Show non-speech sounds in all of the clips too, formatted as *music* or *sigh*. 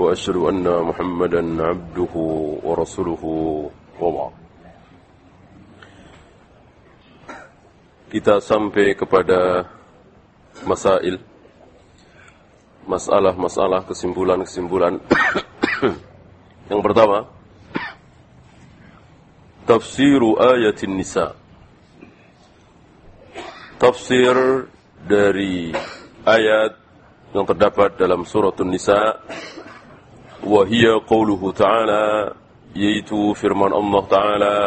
وأشهد أن محمدا عبده ورسوله وبعد Kita sampai kepada masail Masalah-masalah kesimpulan-kesimpulan *coughs* Yang pertama Tafsiru ayatin nisa Tafsir dari ayat yang terdapat dalam surat An-Nisa ta'ala yaitu firman Allah ta'ala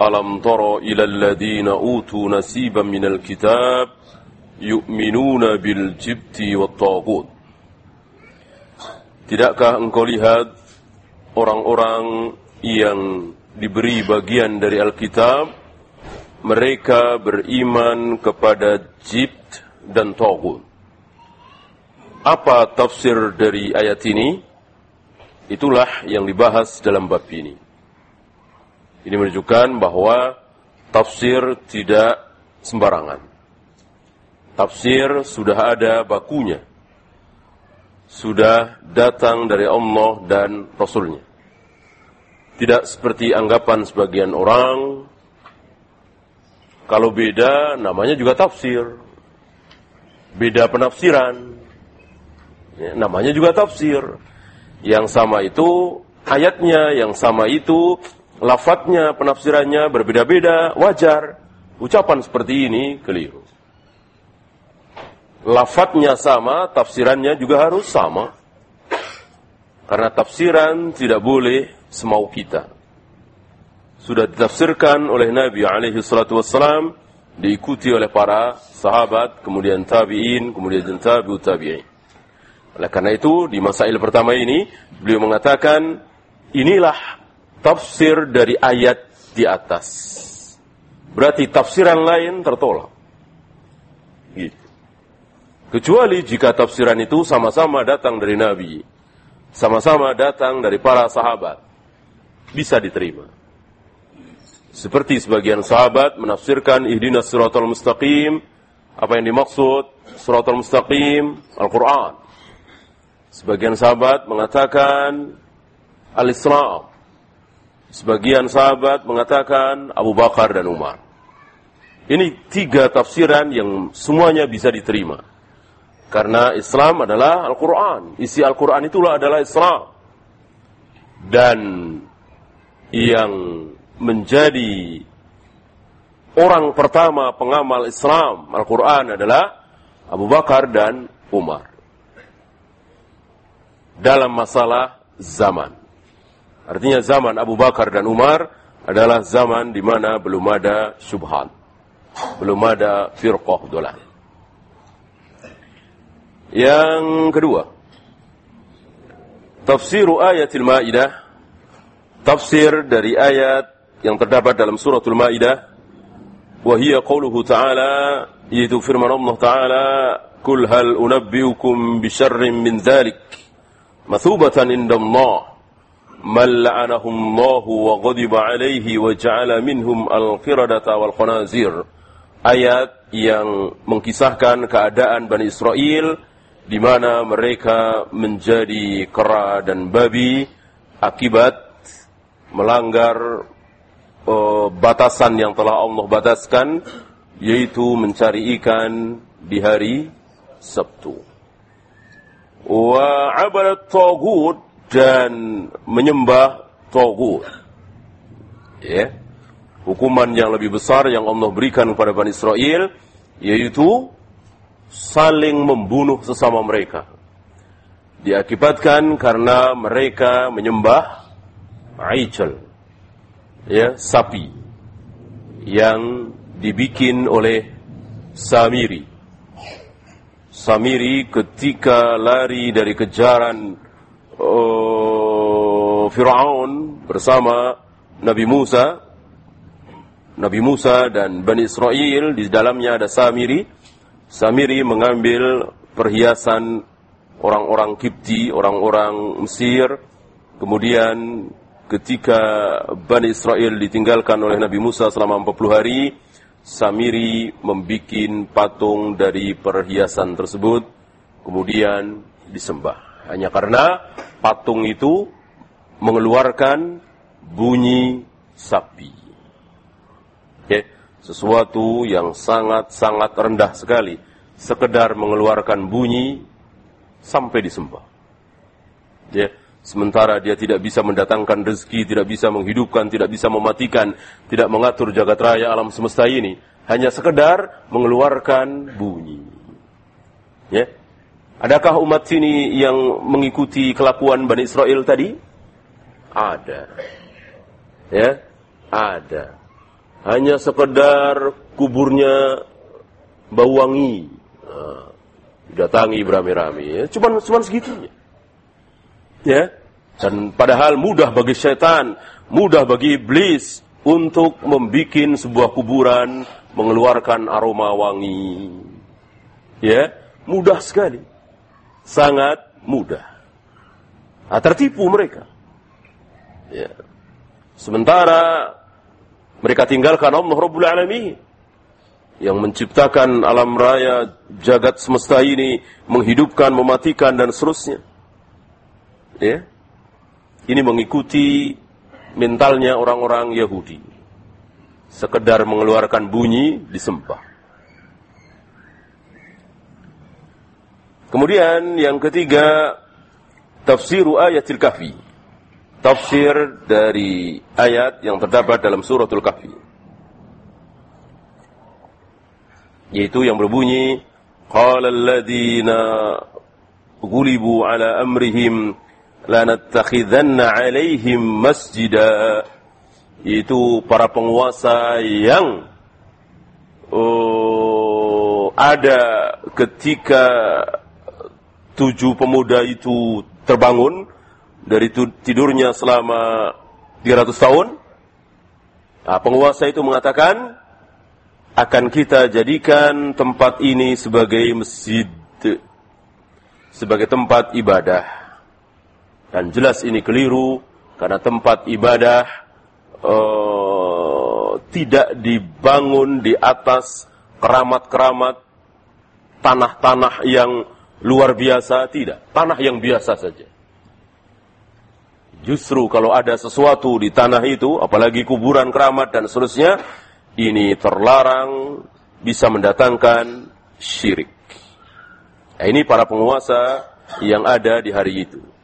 alam tara ila alladhina utu nasiban minal kitab yu'minuna bil jibti wat taghut Tidakkah engkau lihat orang-orang yang diberi bagian dari Alkitab mereka beriman kepada jibt dan taghut apa tafsir dari ayat ini? Itulah yang dibahas dalam bab ini. Ini menunjukkan bahwa tafsir tidak sembarangan. Tafsir sudah ada bakunya. Sudah datang dari Allah dan Rasulnya. Tidak seperti anggapan sebagian orang. Kalau beda, namanya juga tafsir. Beda penafsiran. Ya, namanya juga tafsir. Yang sama itu ayatnya, yang sama itu lafadznya, penafsirannya berbeda-beda, wajar. Ucapan seperti ini keliru. Lafadznya sama, tafsirannya juga harus sama. Karena tafsiran tidak boleh semau kita. Sudah ditafsirkan oleh Nabi alaihi salatu wassalam, diikuti oleh para sahabat, kemudian tabi'in, kemudian tabi'ut tabi'in. Oleh karena itu, di masail pertama ini, beliau mengatakan, inilah tafsir dari ayat di atas. Berarti tafsiran lain tertolak. Gitu. Kecuali jika tafsiran itu sama-sama datang dari Nabi. Sama-sama datang dari para sahabat. Bisa diterima. Seperti sebagian sahabat menafsirkan ihdinas siratal mustaqim. Apa yang dimaksud siratal mustaqim? Al-Quran. Sebagian sahabat mengatakan Al-Isra. Sebagian sahabat mengatakan Abu Bakar dan Umar. Ini tiga tafsiran yang semuanya bisa diterima. Karena Islam adalah Al-Quran. Isi Al-Quran itulah adalah Islam. Dan yang menjadi orang pertama pengamal Islam Al-Quran adalah Abu Bakar dan Umar dalam masalah zaman. Artinya zaman Abu Bakar dan Umar adalah zaman di mana belum ada syubhat. Belum ada firqah dolan. Yang kedua, tafsir ayat Al-Maidah, tafsir dari ayat yang terdapat dalam suratul Maidah, wahia qauluhu ta'ala, yaitu firman Allah Ta'ala, Kul hal unabbiukum bisyarrin min dhalik, mathubatan indallah man la'anahum Allah wa ghadiba alaihi wa ja'ala minhum al-qiradata wal ayat yang mengkisahkan keadaan Bani Israel di mana mereka menjadi kera dan babi akibat melanggar uh, batasan yang telah Allah bataskan yaitu mencari ikan di hari Sabtu wa abadat togut dan menyembah togut. Ya. Hukuman yang lebih besar yang Allah berikan kepada Bani Israel yaitu saling membunuh sesama mereka. Diakibatkan karena mereka menyembah Aichel, ya, sapi yang dibikin oleh Samiri Samiri ketika lari dari kejaran uh, Fir'aun bersama Nabi Musa. Nabi Musa dan Bani Israel di dalamnya ada Samiri. Samiri mengambil perhiasan orang-orang Kipti, orang-orang Mesir. Kemudian ketika Bani Israel ditinggalkan oleh Nabi Musa selama 40 hari Samiri membuat patung dari perhiasan tersebut, kemudian disembah. Hanya karena patung itu mengeluarkan bunyi sapi. Oke, sesuatu yang sangat-sangat rendah sekali. Sekedar mengeluarkan bunyi sampai disembah. Ya, Sementara dia tidak bisa mendatangkan rezeki, tidak bisa menghidupkan, tidak bisa mematikan, tidak mengatur jagat raya alam semesta ini. Hanya sekedar mengeluarkan bunyi. Ya. Adakah umat sini yang mengikuti kelakuan Bani Israel tadi? Ada. Ya, ada. Hanya sekedar kuburnya bau wangi. Nah, datangi beramai-ramai. Ya. Cuman segitunya. Ya. Dan padahal mudah bagi setan, mudah bagi iblis untuk membuat sebuah kuburan mengeluarkan aroma wangi. Ya, mudah sekali. Sangat mudah. Nah, tertipu mereka. Ya. Sementara mereka tinggalkan Allah Rabbul Alamin yang menciptakan alam raya jagat semesta ini, menghidupkan, mematikan dan seterusnya. Ya. Ini mengikuti mentalnya orang-orang Yahudi. Sekedar mengeluarkan bunyi disembah. Kemudian yang ketiga, tafsiru ayatil kahfi. Tafsir dari ayat yang terdapat dalam suratul kahfi. Yaitu yang berbunyi, Qala alladhina gulibu ala amrihim lanattakhidanna alaihim masjida itu para penguasa yang uh, ada ketika tujuh pemuda itu terbangun dari tidurnya selama 300 tahun nah, penguasa itu mengatakan akan kita jadikan tempat ini sebagai masjid sebagai tempat ibadah dan jelas ini keliru karena tempat ibadah uh, tidak dibangun di atas keramat-keramat tanah-tanah yang luar biasa, tidak. Tanah yang biasa saja. Justru kalau ada sesuatu di tanah itu, apalagi kuburan keramat dan seterusnya, ini terlarang bisa mendatangkan syirik. Nah, ini para penguasa yang ada di hari itu.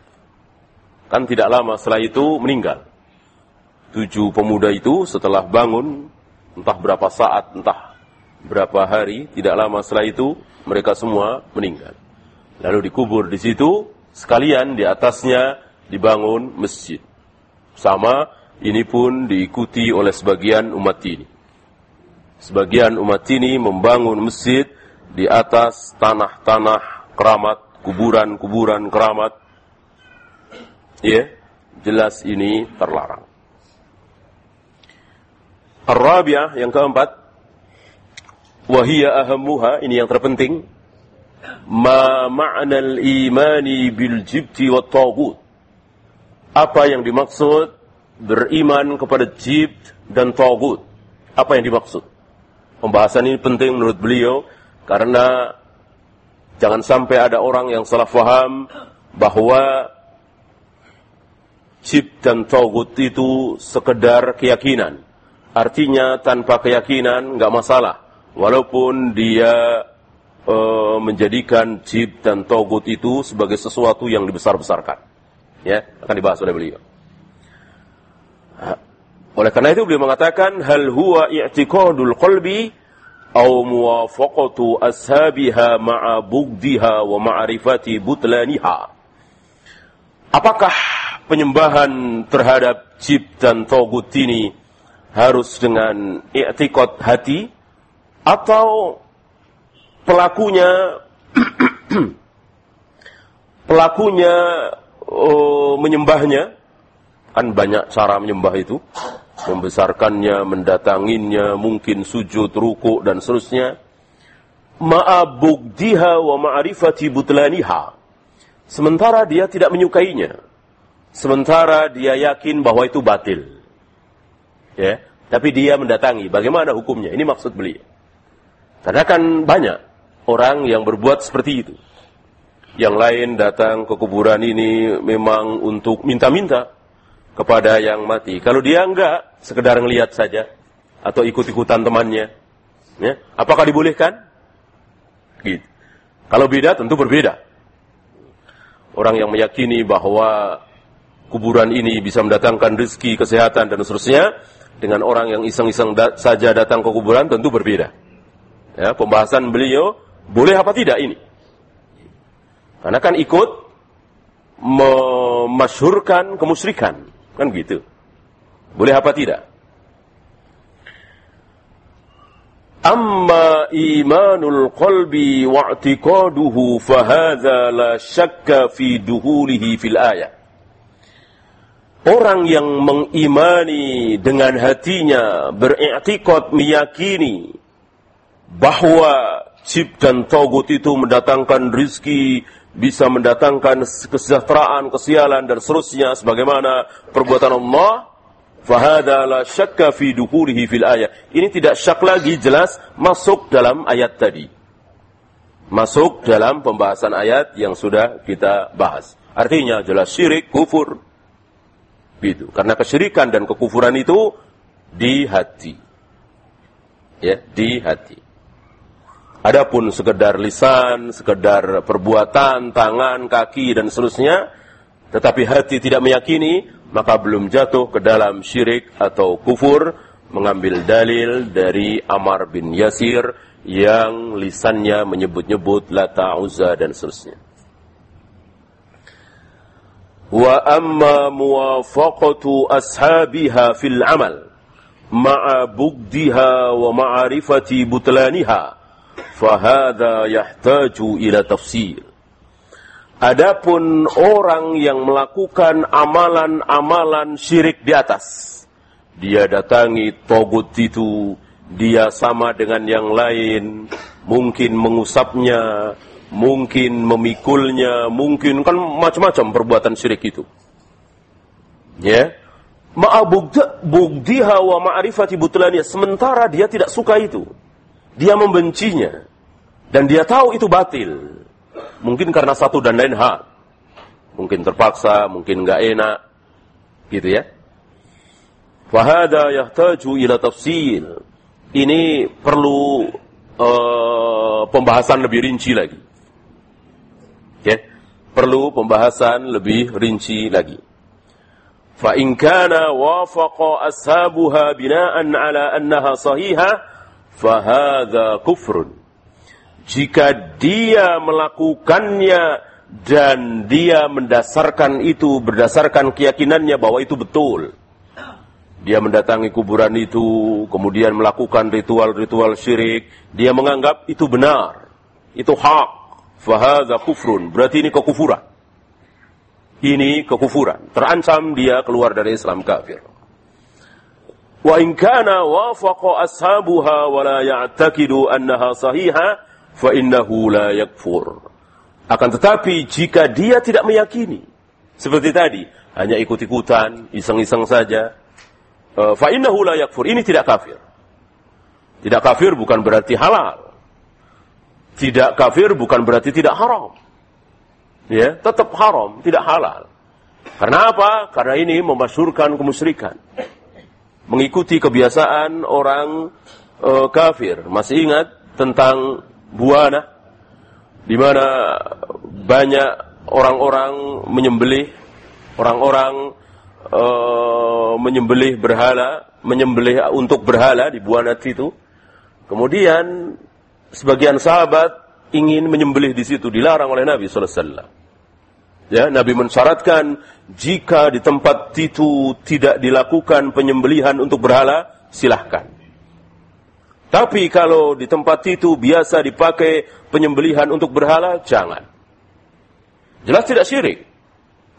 Kan tidak lama setelah itu meninggal. Tujuh pemuda itu setelah bangun, entah berapa saat, entah berapa hari, tidak lama setelah itu mereka semua meninggal. Lalu dikubur di situ, sekalian di atasnya dibangun masjid. Sama ini pun diikuti oleh sebagian umat ini. Sebagian umat ini membangun masjid di atas tanah-tanah keramat, kuburan-kuburan keramat Ya, jelas ini terlarang. Ar-rabi'ah yang keempat, wahia ahammuha, ini yang terpenting, ma ma'na imani bil jibti wa tagut. Apa yang dimaksud beriman kepada jibt dan tagut? Apa yang dimaksud? Pembahasan ini penting menurut beliau karena jangan sampai ada orang yang salah faham bahwa Cip dan togut itu sekedar keyakinan. Artinya tanpa keyakinan nggak masalah. Walaupun dia e, menjadikan cip dan togut itu sebagai sesuatu yang dibesar-besarkan. Ya, akan dibahas oleh beliau. Oleh karena itu beliau mengatakan hal huwa i'tiqadul qalbi au muwafaqatu ashabiha ma'a wa ma'rifati butlaniha. Apakah penyembahan terhadap jib dan togut ini harus dengan i'tikot hati atau pelakunya *clears throat* pelakunya oh, menyembahnya Kan banyak cara menyembah itu. Membesarkannya, mendatanginya, mungkin sujud, ruku, dan seterusnya. Ma'abugdiha wa ma'arifati butlaniha. Sementara dia tidak menyukainya. Sementara dia yakin bahwa itu batil. Ya, tapi dia mendatangi. Bagaimana hukumnya? Ini maksud beliau. Karena kan banyak orang yang berbuat seperti itu. Yang lain datang ke kuburan ini memang untuk minta-minta kepada yang mati. Kalau dia enggak, sekedar ngelihat saja atau ikut-ikutan temannya, ya, apakah dibolehkan? Gitu. Kalau beda tentu berbeda. Orang yang meyakini bahwa kuburan ini bisa mendatangkan rezeki, kesehatan dan seterusnya dengan orang yang iseng-iseng da saja datang ke kuburan tentu berbeda. Ya, pembahasan beliau boleh apa tidak ini? Karena kan ikut memasyurkan kemusyrikan. Kan gitu. Boleh apa tidak? Amma imanul qalbi wa'tiqaduhu fahadha la syakka fi duhulihi fil ayat. Orang yang mengimani dengan hatinya, beriktikad meyakini bahwa chip dan togut itu mendatangkan rizki bisa mendatangkan kesejahteraan, kesialan dan seterusnya sebagaimana perbuatan Allah, fahada la syakka fi dukhurihi fil ayat. Ini tidak syak lagi jelas masuk dalam ayat tadi. Masuk dalam pembahasan ayat yang sudah kita bahas. Artinya jelas syirik, kufur. Gitu. Karena kesyirikan dan kekufuran itu di hati. Ya, di hati. Adapun sekedar lisan, sekedar perbuatan, tangan, kaki dan seterusnya, tetapi hati tidak meyakini, maka belum jatuh ke dalam syirik atau kufur, mengambil dalil dari Amar bin Yasir yang lisannya menyebut-nyebut Lata, Uzza dan seterusnya. Muwafaqatu ashabiha fil amal ma'a bugdiha wa ma'arifati butlaniha fahada yahtaju ila tafsir. Adapun orang yang melakukan amalan-amalan syirik di atas, dia datangi togut itu, dia sama dengan yang lain, mungkin mengusapnya, mungkin memikulnya, mungkin kan macam-macam perbuatan syirik itu. Ya. Ma'abugdiha wa ma'arifati butlaniyah. Sementara dia tidak suka itu. Dia membencinya. Dan dia tahu itu batil. Mungkin karena satu dan lain hal. Mungkin terpaksa, mungkin nggak enak. Gitu ya. Fahada yahtaju ila tafsil. Ini perlu uh, pembahasan lebih rinci lagi. Ya. Perlu pembahasan lebih rinci lagi. Fa in kana wafaqa ashabuha bina'an ala annaha sahihah fahadha kufrun jika dia melakukannya dan dia mendasarkan itu berdasarkan keyakinannya bahwa itu betul. Dia mendatangi kuburan itu, kemudian melakukan ritual-ritual syirik, dia menganggap itu benar, itu hak. Fahadha kufrun, berarti ini kekufuran. Ini kekufuran, terancam dia keluar dari Islam kafir. Wa in kana wafaqa ashabuha wa la ya'taqidu annaha sahihah fa innahu la yakfur. Akan tetapi jika dia tidak meyakini seperti tadi, hanya ikut-ikutan, iseng-iseng saja, uh, fa innahu la yakfur. Ini tidak kafir. Tidak kafir bukan berarti halal. Tidak kafir bukan berarti tidak haram. Ya, tetap haram, tidak halal. Karena apa? Karena ini memasyurkan kemusyrikan. Mengikuti kebiasaan orang uh, kafir. Masih ingat tentang Buana di mana banyak orang-orang menyembelih orang-orang uh, menyembelih berhala, menyembelih untuk berhala di Buana itu. Kemudian sebagian sahabat ingin menyembelih di situ dilarang oleh Nabi sallallahu alaihi wasallam. Ya, Nabi mensyaratkan jika di tempat itu tidak dilakukan penyembelihan untuk berhala, silahkan. Tapi kalau di tempat itu biasa dipakai penyembelihan untuk berhala, jangan. Jelas tidak syirik.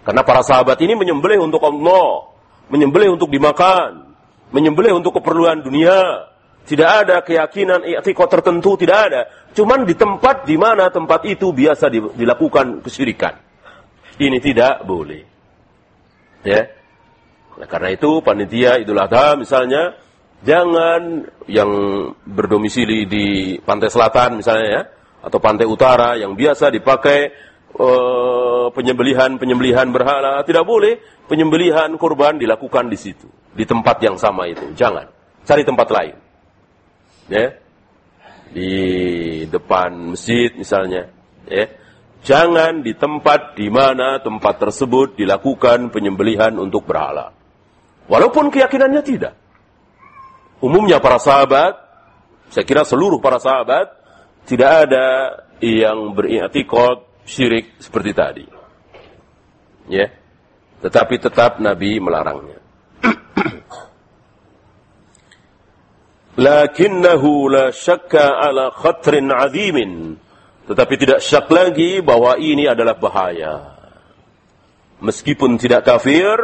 Karena para sahabat ini menyembelih untuk Allah. menyembelih untuk dimakan, menyembelih untuk keperluan dunia. Tidak ada keyakinan i'tikad tertentu, tidak ada. Cuman di tempat di mana tempat itu biasa dilakukan kesyirikan. Ini tidak boleh. Ya. Nah, karena itu panitia Idul Adha misalnya jangan yang berdomisili di pantai selatan misalnya ya atau pantai utara yang biasa dipakai uh, penyembelihan-penyembelihan berhala, tidak boleh penyembelihan kurban dilakukan di situ, di tempat yang sama itu. Jangan. Cari tempat lain. Ya. Di depan masjid misalnya, ya. Jangan di tempat di mana tempat tersebut dilakukan penyembelihan untuk berhala. Walaupun keyakinannya tidak. Umumnya para sahabat, saya kira seluruh para sahabat, tidak ada yang beriktikad syirik seperti tadi. Ya. Tetapi tetap Nabi melarangnya. Lakinnahu la syakka ala khatrin azimin. Tetapi tidak syak lagi bahwa ini adalah bahaya. Meskipun tidak kafir,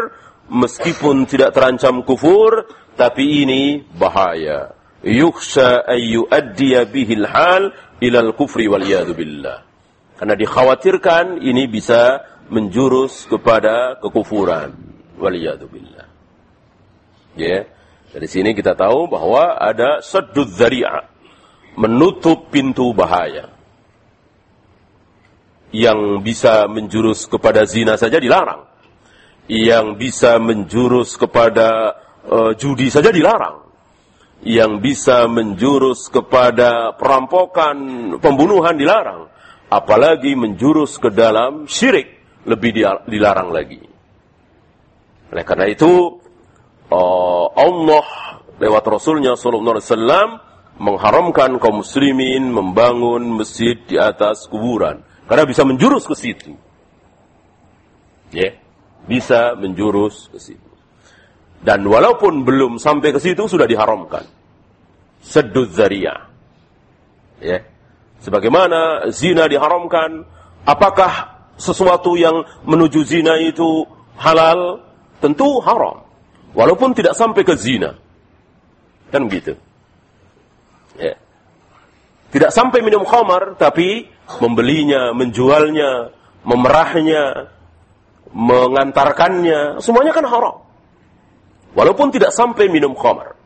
meskipun tidak terancam kufur, tapi ini bahaya. Yukhsha ayyu addiya bihil hal ilal kufri wal billah. Karena dikhawatirkan ini bisa menjurus kepada kekufuran. Waliyadzubillah. Ya. Dari sini kita tahu bahwa ada sedud zari'ah. Menutup pintu bahaya. Yang bisa menjurus kepada zina saja dilarang. Yang bisa menjurus kepada uh, judi saja dilarang. Yang bisa menjurus kepada perampokan, pembunuhan dilarang apalagi menjurus ke dalam syirik lebih dilarang lagi. Oleh karena itu uh, Allah lewat Rasulnya Sallallahu Alaihi Wasallam mengharamkan kaum muslimin membangun masjid di atas kuburan karena bisa menjurus ke situ. Ya, yeah. bisa menjurus ke situ. Dan walaupun belum sampai ke situ sudah diharamkan. Sedud zariyah. Ya. Yeah. Sebagaimana zina diharamkan, apakah sesuatu yang menuju zina itu halal? Tentu haram. Walaupun tidak sampai ke zina. Kan begitu. Ya. Tidak sampai minum khamar, tapi membelinya, menjualnya, memerahnya, mengantarkannya, semuanya kan haram. Walaupun tidak sampai minum khamar.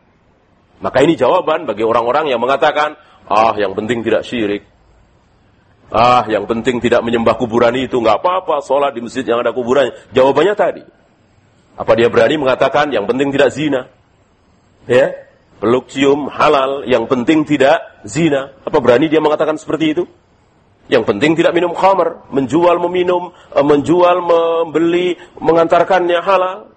Maka ini jawaban bagi orang-orang yang mengatakan, Ah, yang penting tidak syirik. Ah, yang penting tidak menyembah kuburan itu. Nggak apa-apa, sholat di masjid yang ada kuburannya. Jawabannya tadi. Apa dia berani mengatakan yang penting tidak zina? Ya, peluk cium halal, yang penting tidak zina. Apa berani dia mengatakan seperti itu? Yang penting tidak minum khamar, menjual, meminum, eh, menjual, membeli, mengantarkannya halal.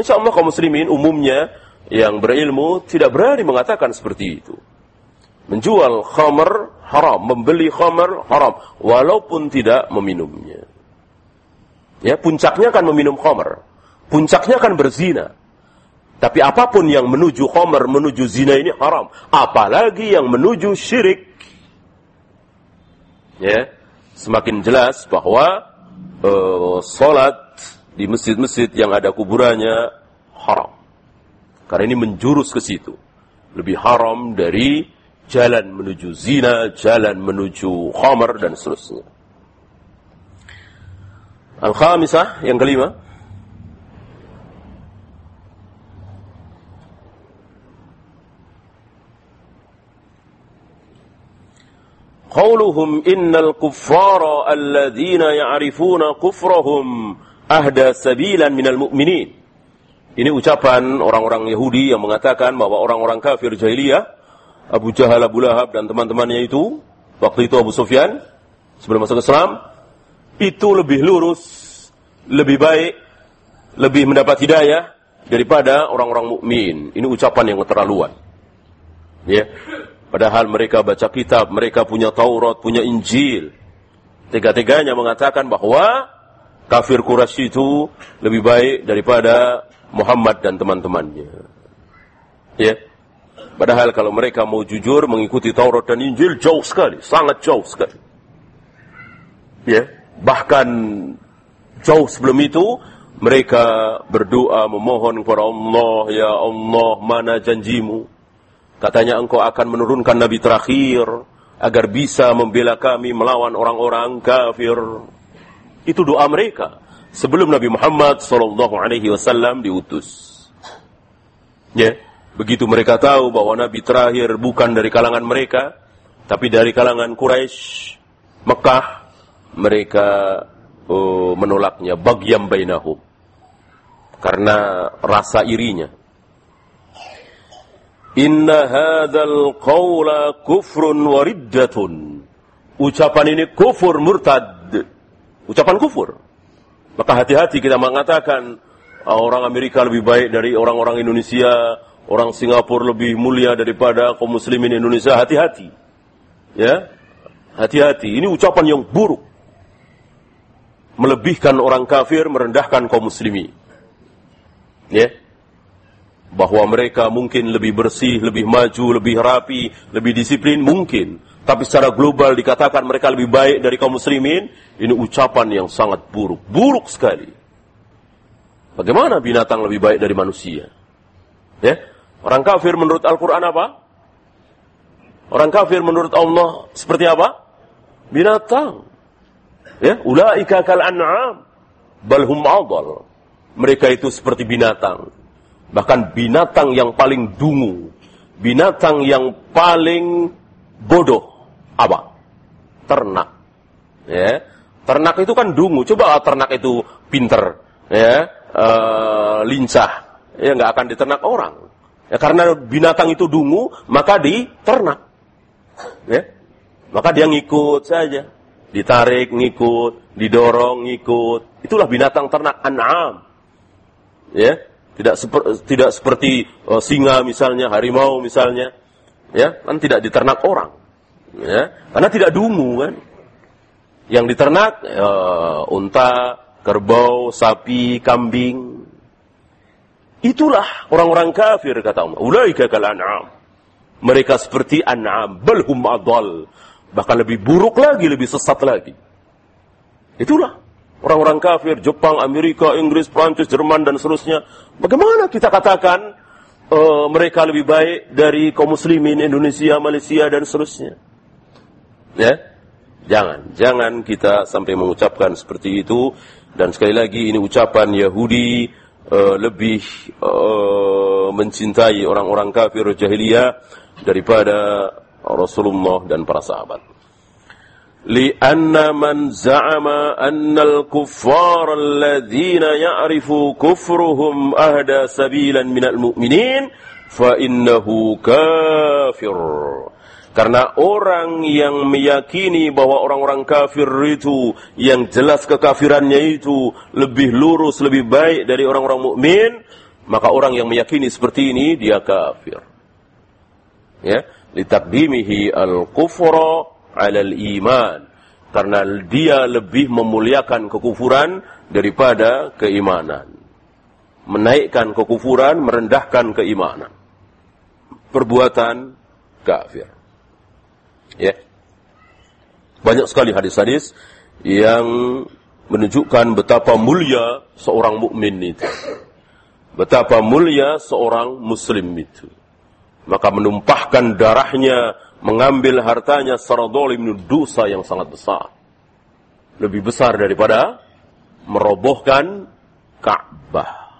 Insya Allah kaum muslimin umumnya yang berilmu tidak berani mengatakan seperti itu. Menjual khamar haram, membeli khamar haram, walaupun tidak meminumnya. Ya, puncaknya kan meminum khamar. Puncaknya kan berzina. Tapi apa pun yang menuju khamar, menuju zina ini haram. Apalagi yang menuju syirik. Ya, semakin jelas bahwa uh, salat di masjid-masjid yang ada kuburannya haram. Karena ini menjurus ke situ. Lebih haram dari jalan menuju zina, jalan menuju khamar dan seterusnya. Al-khamisah yang kelima. Qauluhum innal kuffara alladzina ya'rifuna kufrahum ahda sabilan minal mu'minin. Ini ucapan orang-orang Yahudi yang mengatakan bahwa orang-orang kafir jahiliyah, Abu Jahal, Abu Lahab dan teman-temannya itu, waktu itu Abu Sufyan sebelum masuk Islam, itu lebih lurus, lebih baik, lebih mendapat hidayah daripada orang-orang mukmin. Ini ucapan yang keterlaluan. Ya. Padahal mereka baca kitab, mereka punya Taurat, punya Injil. Tiga-tiganya mengatakan bahwa kafir Quraisy itu lebih baik daripada Muhammad dan teman-temannya. Ya. Padahal kalau mereka mau jujur mengikuti Taurat dan Injil jauh sekali, sangat jauh sekali. Ya, bahkan jauh sebelum itu Mereka berdoa memohon kepada Allah, Ya Allah, mana janjimu? Katanya engkau akan menurunkan Nabi terakhir agar bisa membela kami melawan orang-orang kafir. Itu doa mereka sebelum Nabi Muhammad sallallahu alaihi wasallam diutus. Ya, begitu mereka tahu bahwa Nabi terakhir bukan dari kalangan mereka, tapi dari kalangan Quraisy, Mekah, mereka oh, menolaknya bagian bainahum karena rasa irinya. Inna hadzal qawla kufrun wariddatun. Ucapan ini kufur murtad. Ucapan kufur. Maka hati-hati kita mengatakan ah, orang Amerika lebih baik dari orang-orang Indonesia, orang Singapura lebih mulia daripada kaum muslimin Indonesia. Hati-hati. Ya. Hati-hati. Ini ucapan yang buruk. Melebihkan orang kafir, merendahkan kaum muslimin. Ya bahwa mereka mungkin lebih bersih, lebih maju, lebih rapi, lebih disiplin mungkin. Tapi secara global dikatakan mereka lebih baik dari kaum muslimin, ini ucapan yang sangat buruk, buruk sekali. Bagaimana binatang lebih baik dari manusia? Ya, orang kafir menurut Al-Qur'an apa? Orang kafir menurut Allah seperti apa? Binatang. Ya, ulaika kal an'am bal hum adall. Mereka itu seperti binatang bahkan binatang yang paling dungu, binatang yang paling bodoh, apa? Ternak. Ya. Ternak itu kan dungu. Coba ternak itu pinter, ya, e, lincah, ya nggak akan diternak orang. Ya, karena binatang itu dungu, maka diternak. Ya. Maka dia ngikut saja. Ditarik, ngikut, didorong, ngikut. Itulah binatang ternak an'am. Ya, tidak seper, tidak seperti uh, singa misalnya, harimau misalnya, ya kan tidak diternak orang, ya karena tidak dungu kan. Yang diternak uh, unta, kerbau, sapi, kambing. Itulah orang-orang kafir kata Allah. Ulaika kal an'am. Mereka seperti an'am, belhum adal. Bahkan lebih buruk lagi, lebih sesat lagi. Itulah Orang-orang kafir, Jepang, Amerika, Inggris, Prancis, Jerman, dan seterusnya. Bagaimana kita katakan uh, mereka lebih baik dari kaum muslimin Indonesia, Malaysia, dan seterusnya? Ya, Jangan, jangan kita sampai mengucapkan seperti itu. Dan sekali lagi ini ucapan Yahudi uh, lebih uh, mencintai orang-orang kafir jahiliyah daripada Rasulullah dan para sahabat. لأن من زعم أن الكفار الذين يعرف كفرهم أهدى سبيلا من المؤمنين فإنه كافر Karena orang yang meyakini bahwa orang-orang kafir itu yang jelas kekafirannya itu lebih lurus, lebih baik dari orang-orang mukmin, maka orang yang meyakini seperti ini dia kafir. Ya, litakdimihi al-kufra alal iman karena dia lebih memuliakan kekufuran daripada keimanan. Menaikkan kekufuran, merendahkan keimanan. Perbuatan kafir. Ya. Banyak sekali hadis-hadis yang menunjukkan betapa mulia seorang mukmin itu. Betapa mulia seorang muslim itu. Maka menumpahkan darahnya mengambil hartanya secara dolim dosa yang sangat besar. Lebih besar daripada merobohkan Ka'bah.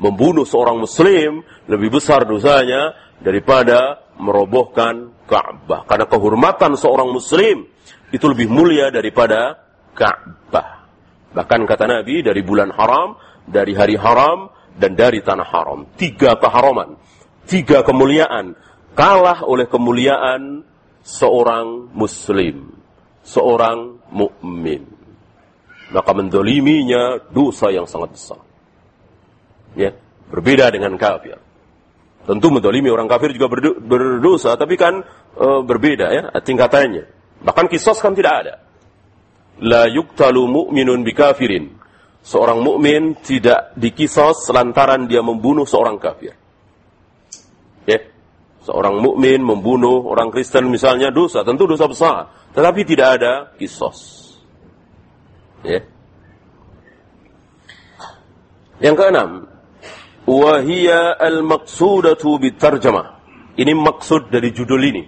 Membunuh seorang muslim lebih besar dosanya daripada merobohkan Ka'bah. Karena kehormatan seorang muslim itu lebih mulia daripada Ka'bah. Bahkan kata Nabi dari bulan haram, dari hari haram, dan dari tanah haram. Tiga keharaman, tiga kemuliaan kalah oleh kemuliaan seorang muslim, seorang mukmin. Maka mendoliminya dosa yang sangat besar. Ya, berbeda dengan kafir. Tentu mendolimi orang kafir juga berdosa, tapi kan e, berbeda ya tingkatannya. Bahkan kisos kan tidak ada. La yuktalu mu'minun bikafirin. Seorang mukmin tidak dikisos lantaran dia membunuh seorang kafir seorang mukmin membunuh orang Kristen misalnya dosa, tentu dosa besar. Tetapi tidak ada kisos. Ya. Yang keenam, wahia al-maksudatu bitarjamah. Ini maksud dari judul ini.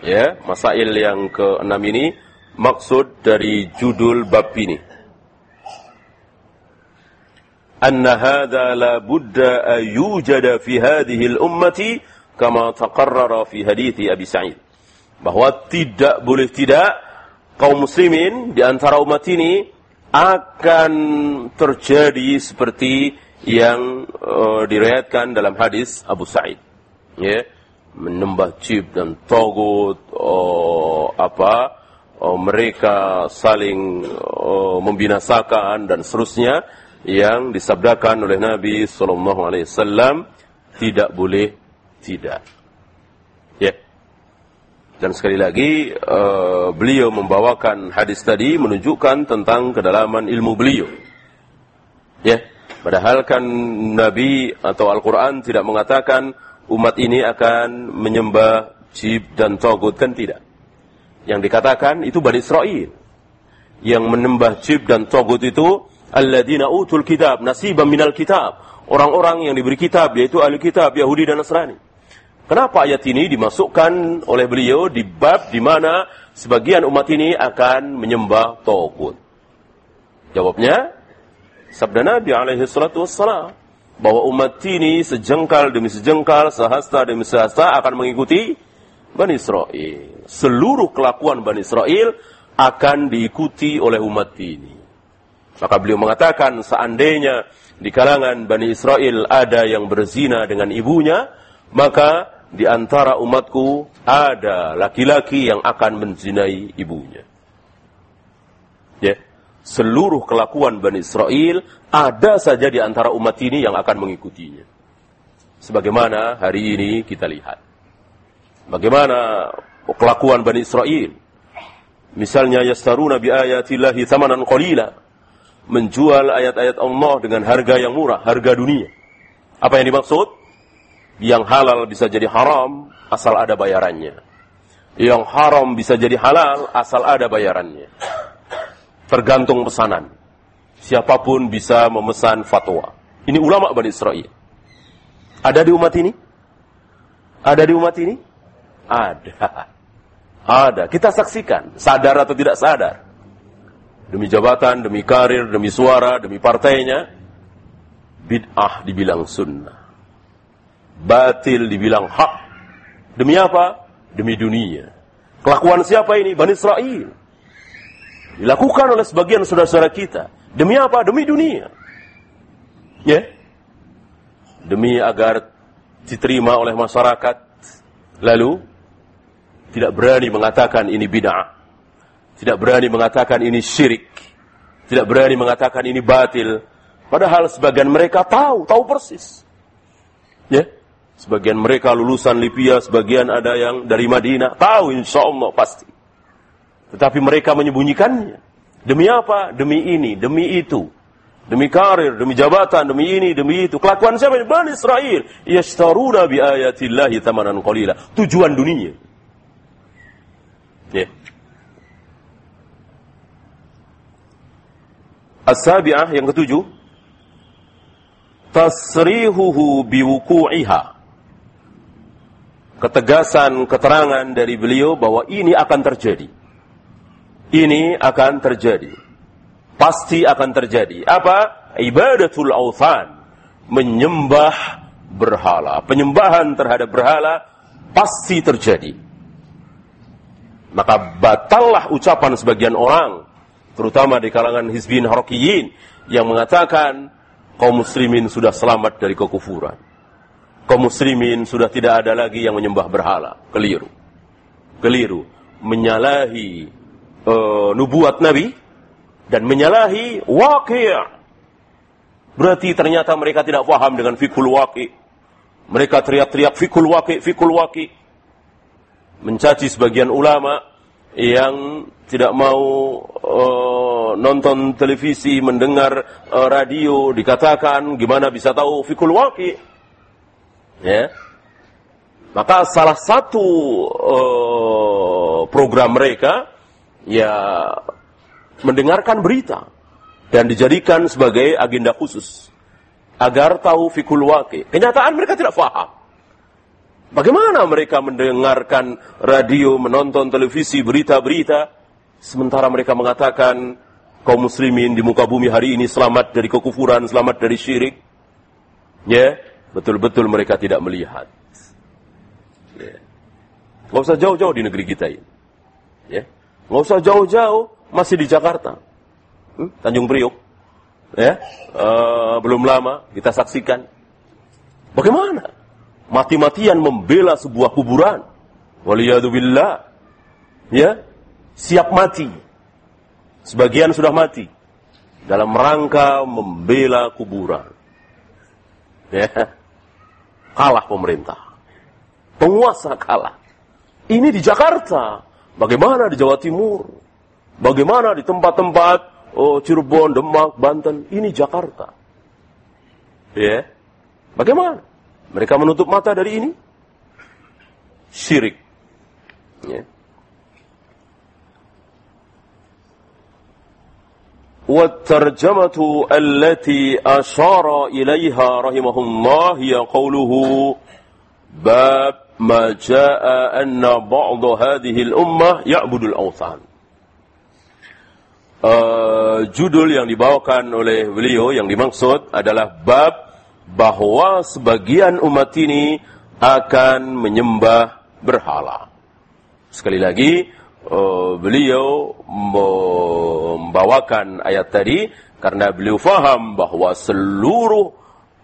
Ya, masail yang keenam ini maksud dari judul bab ini. Anna hadha la budda ayujada fi hadhihi al-ummati kama taqarrara fi hadithi Abi Sa'id bahwa tidak boleh tidak kaum muslimin di antara umat ini akan terjadi seperti yang uh, diriwayatkan dalam hadis Abu Sa'id ya yeah. menembah cip dan togut oh, apa oh, mereka saling oh, membinasakan dan seterusnya yang disabdakan oleh Nabi sallallahu alaihi wasallam tidak boleh tidak. Ya. Dan sekali lagi uh, beliau membawakan hadis tadi menunjukkan tentang kedalaman ilmu beliau. Ya. Padahal kan Nabi atau Al-Quran tidak mengatakan umat ini akan menyembah jib dan togut kan tidak. Yang dikatakan itu Bani Israel. Yang menembah jib dan togut itu alladzina utul kitab nasiban minal kitab. Orang-orang yang diberi kitab yaitu ahli kitab Yahudi dan Nasrani. Kenapa ayat ini dimasukkan oleh beliau di bab di mana sebagian umat ini akan menyembah Tauhid? Jawabnya, sabda Nabi alaihi salatu wassalam, bahwa umat ini sejengkal demi sejengkal, sehasta demi sehasta akan mengikuti Bani Israel. Seluruh kelakuan Bani Israel akan diikuti oleh umat ini. Maka beliau mengatakan seandainya di kalangan Bani Israel ada yang berzina dengan ibunya, maka di antara umatku ada laki-laki yang akan menzinai ibunya. Ya, seluruh kelakuan Bani Israel ada saja di antara umat ini yang akan mengikutinya. Sebagaimana hari ini kita lihat. Bagaimana kelakuan Bani Israel. Misalnya yastaruna bi ayatillahi thamanan qalila menjual ayat-ayat Allah dengan harga yang murah, harga dunia. Apa yang dimaksud? Yang halal bisa jadi haram asal ada bayarannya. Yang haram bisa jadi halal asal ada bayarannya. Tergantung pesanan. Siapa pun bisa memesan fatwa. Ini ulama Bani Israel. Ada di umat ini? Ada di umat ini? Ada. Ada. Kita saksikan. Sadar atau tidak sadar demi jabatan, demi karir, demi suara, demi partainya, bid'ah dibilang sunnah. Batil dibilang hak. Demi apa? Demi dunia. Kelakuan siapa ini? Bani Israel. Dilakukan oleh sebagian saudara-saudara kita. Demi apa? Demi dunia. Ya. Yeah. Demi agar diterima oleh masyarakat. Lalu tidak berani mengatakan ini bid'ah tidak berani mengatakan ini syirik. Tidak berani mengatakan ini batil. Padahal sebagian mereka tahu, tahu persis. Ya, sebagian mereka lulusan Libya, sebagian ada yang dari Madinah, tahu insya Allah pasti. Tetapi mereka menyembunyikannya. Demi apa? Demi ini, demi itu. Demi karir, demi jabatan, demi ini, demi itu. Kelakuan siapa? Bani Israel. Yashtaruna bi ayatillahi tamanan qalila. Tujuan dunia. Ya. As-sabi'ah yang ketujuh tasrihuhu biwuku'iha ketegasan keterangan dari beliau bahwa ini akan terjadi. Ini akan terjadi. Pasti akan terjadi. Apa? Ibadatul authan menyembah berhala. Penyembahan terhadap berhala pasti terjadi. Maka batallah ucapan sebagian orang terutama di kalangan hizbin harokiyin yang mengatakan kaum muslimin sudah selamat dari kekufuran. Kaum muslimin sudah tidak ada lagi yang menyembah berhala. Keliru. Keliru. Menyalahi uh, nubuat Nabi dan menyalahi wakil. Berarti ternyata mereka tidak paham dengan fikul waqi. Mereka teriak-teriak fikul waqi, fikul waqi. Mencaci sebagian ulama yang tidak mau uh, nonton televisi, mendengar uh, radio, dikatakan gimana bisa tahu fikul waki. Ya. Maka salah satu uh, program mereka ya mendengarkan berita dan dijadikan sebagai agenda khusus. agar tahu fikul waqi. Kenyataan mereka tidak faham. Bagaimana mereka mendengarkan radio, menonton televisi, berita-berita, sementara mereka mengatakan kaum muslimin di muka bumi hari ini selamat dari kekufuran, selamat dari syirik. Ya, betul-betul mereka tidak melihat. Ya. Gak usah jauh-jauh di negeri kita ini. Ya. Gak usah jauh-jauh, masih di Jakarta. Hmm? Tanjung Priok. Ya, uh, belum lama kita saksikan. Bagaimana? Mati-matian membela sebuah kuburan. Waliyadubillah. Ya, siap mati. Sebagian sudah mati. Dalam rangka membela kuburan. Ya, kalah pemerintah. Penguasa kalah. Ini di Jakarta. Bagaimana di Jawa Timur? Bagaimana di tempat-tempat oh Cirebon, Demak, Banten, ini Jakarta. Ya. Bagaimana? Mereka menutup mata dari ini? Syirik. Ya. والترجمة التي أشار إليها رحمه الله هي قوله باب ما جاء أن بعض هذه الأمة يعبد الأوثان uh, judul yang dibawakan oleh beliau yang dimaksud adalah bab bahwa sebagian umat ini akan menyembah berhala. Sekali lagi, uh, beliau membawakan ayat tadi karena beliau faham bahwa seluruh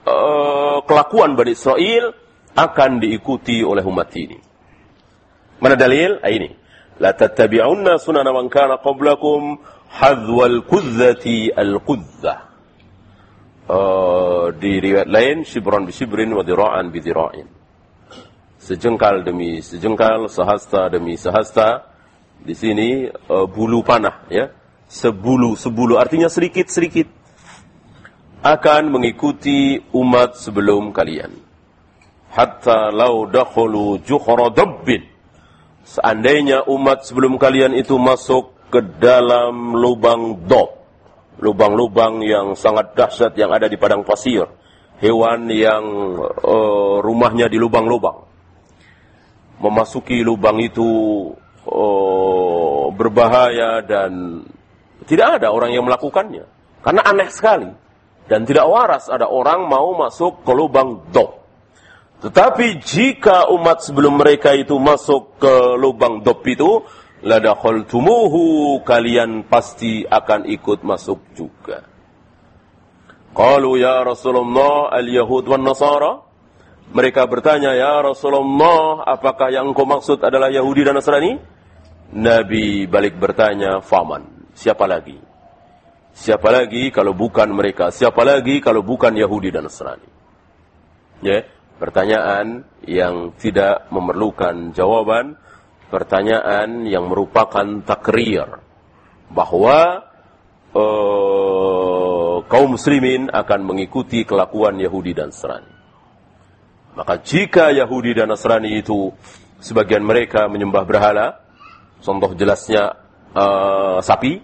uh, kelakuan Bani Israel akan diikuti oleh umat ini. Mana dalil? Ah, ini. La tattabi'unna sunana man kana qablakum hadwal kudzati al kudzah. Uh, di riwayat lain shibran bi shibrin wa dira'an bi dira'in. Sejengkal demi sejengkal, sehasta demi sehasta. Di sini uh, bulu panah ya. Sebulu sebulu artinya sedikit sedikit akan mengikuti umat sebelum kalian. Hatta lau dakhulu juhra. Seandainya umat sebelum kalian itu masuk ke dalam lubang dob. Lubang-lubang yang sangat dahsyat yang ada di padang pasir. Hewan yang uh, rumahnya di lubang-lubang. Memasuki lubang itu uh, berbahaya dan tidak ada orang yang melakukannya. Karena aneh sekali. Dan tidak waras ada orang mau masuk ke lubang dob. Tetapi jika umat sebelum mereka itu masuk ke lubang dob itu, ladakhaltumuhu kalian pasti akan ikut masuk juga. Qalu ya Rasulullah al-Yahud wan Nasara mereka bertanya, "Ya Rasulullah, apakah yang kau maksud adalah Yahudi dan Nasrani?" Nabi balik bertanya, "Faman? Siapa lagi?" Siapa lagi kalau bukan mereka? Siapa lagi kalau bukan Yahudi dan Nasrani? Ya, pertanyaan yang tidak memerlukan jawaban, pertanyaan yang merupakan takrir bahwa uh, kaum muslimin akan mengikuti kelakuan Yahudi dan Nasrani. Maka jika Yahudi dan Nasrani itu sebagian mereka menyembah berhala, contoh jelasnya uh, sapi,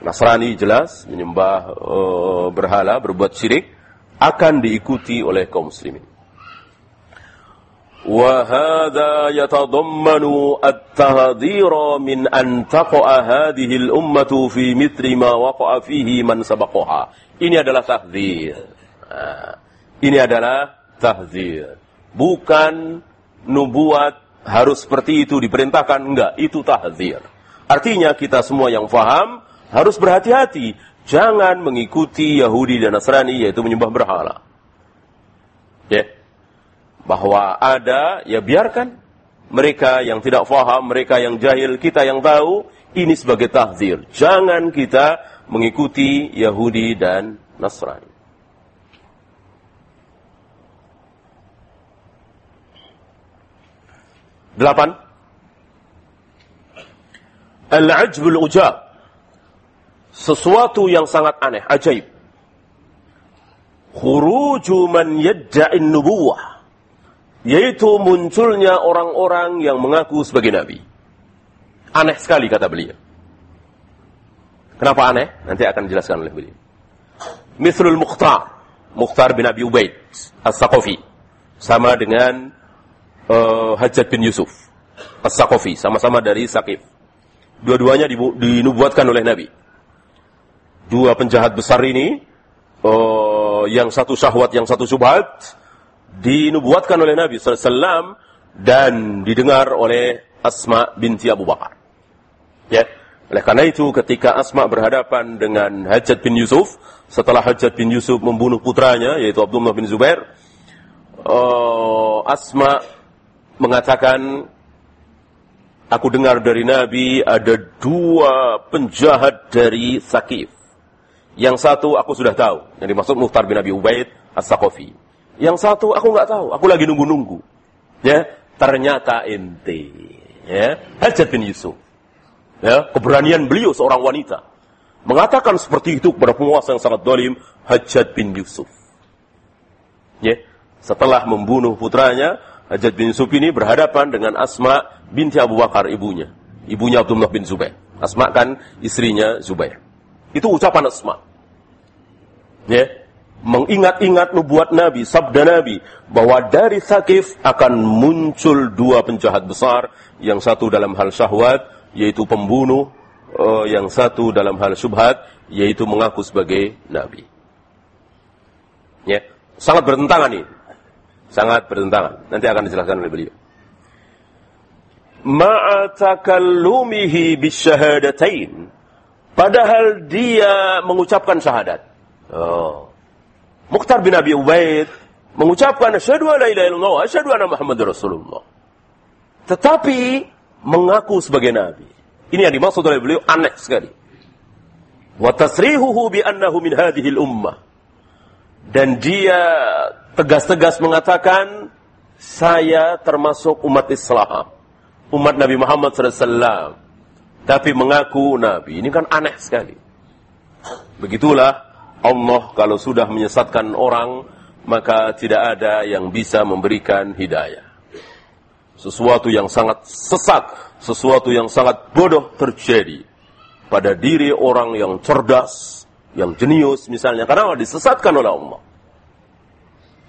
Nasrani jelas menyembah uh, berhala, berbuat syirik, akan diikuti oleh kaum muslimin. وهذا يتضمن التهذير من أن تقع هذه الأمة في مثل ما وقع فيه من سبقها ini adalah tahzir ini adalah tahzir bukan nubuat harus seperti itu diperintahkan enggak itu tahzir artinya kita semua yang faham harus berhati-hati jangan mengikuti Yahudi dan Nasrani yaitu menyembah berhala ya bahwa ada, ya biarkan mereka yang tidak faham, mereka yang jahil, kita yang tahu, ini sebagai tahzir. Jangan kita mengikuti Yahudi dan Nasrani. Delapan. Al-ajbul ujab. Sesuatu yang sangat aneh, ajaib. Khuruju man yadda'in nubuwah yaitu munculnya orang-orang yang mengaku sebagai nabi. Aneh sekali kata beliau. Kenapa aneh? Nanti akan dijelaskan oleh beliau. Mithlul Mukhtar. Mukhtar bin Abi Ubaid As-Saqafi sama dengan uh, bin Yusuf As-Saqafi sama-sama dari Saqif dua-duanya dinubuatkan oleh Nabi. Dua penjahat besar ini uh, yang satu syahwat yang satu subhat dinubuatkan oleh Nabi SAW dan didengar oleh Asma binti Abu Bakar. Ya. Oleh karena itu ketika Asma berhadapan dengan Hajjat bin Yusuf, setelah Hajjat bin Yusuf membunuh putranya yaitu Abdullah bin Zubair, uh, Asma mengatakan, aku dengar dari Nabi ada dua penjahat dari Sakif. Yang satu aku sudah tahu, yang dimaksud Muhtar bin Abi Ubaid As-Saqafi. Yang satu aku nggak tahu, aku lagi nunggu-nunggu. Ya, ternyata ente. Ya, Hajjat bin Yusuf. Ya, keberanian beliau seorang wanita mengatakan seperti itu kepada penguasa yang sangat dolim, Hajjat bin Yusuf. Ya, setelah membunuh putranya, Hajjat bin Yusuf ini berhadapan dengan Asma binti Abu Bakar ibunya. Ibunya Abdullah bin Zubair. Asma kan istrinya Zubair. Itu ucapan Asma. Ya, mengingat-ingat nubuat Nabi, sabda Nabi, bahwa dari Thaqif akan muncul dua penjahat besar, yang satu dalam hal syahwat, yaitu pembunuh, uh, yang satu dalam hal syubhat, yaitu mengaku sebagai nabi. Ya, sangat bertentangan ini. Sangat bertentangan. Nanti akan dijelaskan oleh beliau. Ma'atakallumihi bisyahadatain. Padahal dia mengucapkan syahadat. Oh. Mukhtar bin Abi Ubaid mengucapkan asyhadu an la ilaha illallah asyhadu anna Muhammadar Rasulullah. Tetapi mengaku sebagai nabi. Ini yang dimaksud oleh beliau aneh sekali. Wa tasrihuhu bi annahu min hadhihi ummah. Dan dia tegas-tegas mengatakan saya termasuk umat Islam. Umat Nabi Muhammad SAW. Tapi mengaku Nabi. Ini kan aneh sekali. Begitulah Allah kalau sudah menyesatkan orang, maka tidak ada yang bisa memberikan hidayah sesuatu yang sangat sesat, sesuatu yang sangat bodoh terjadi pada diri orang yang cerdas, yang jenius misalnya, karena disesatkan oleh Allah.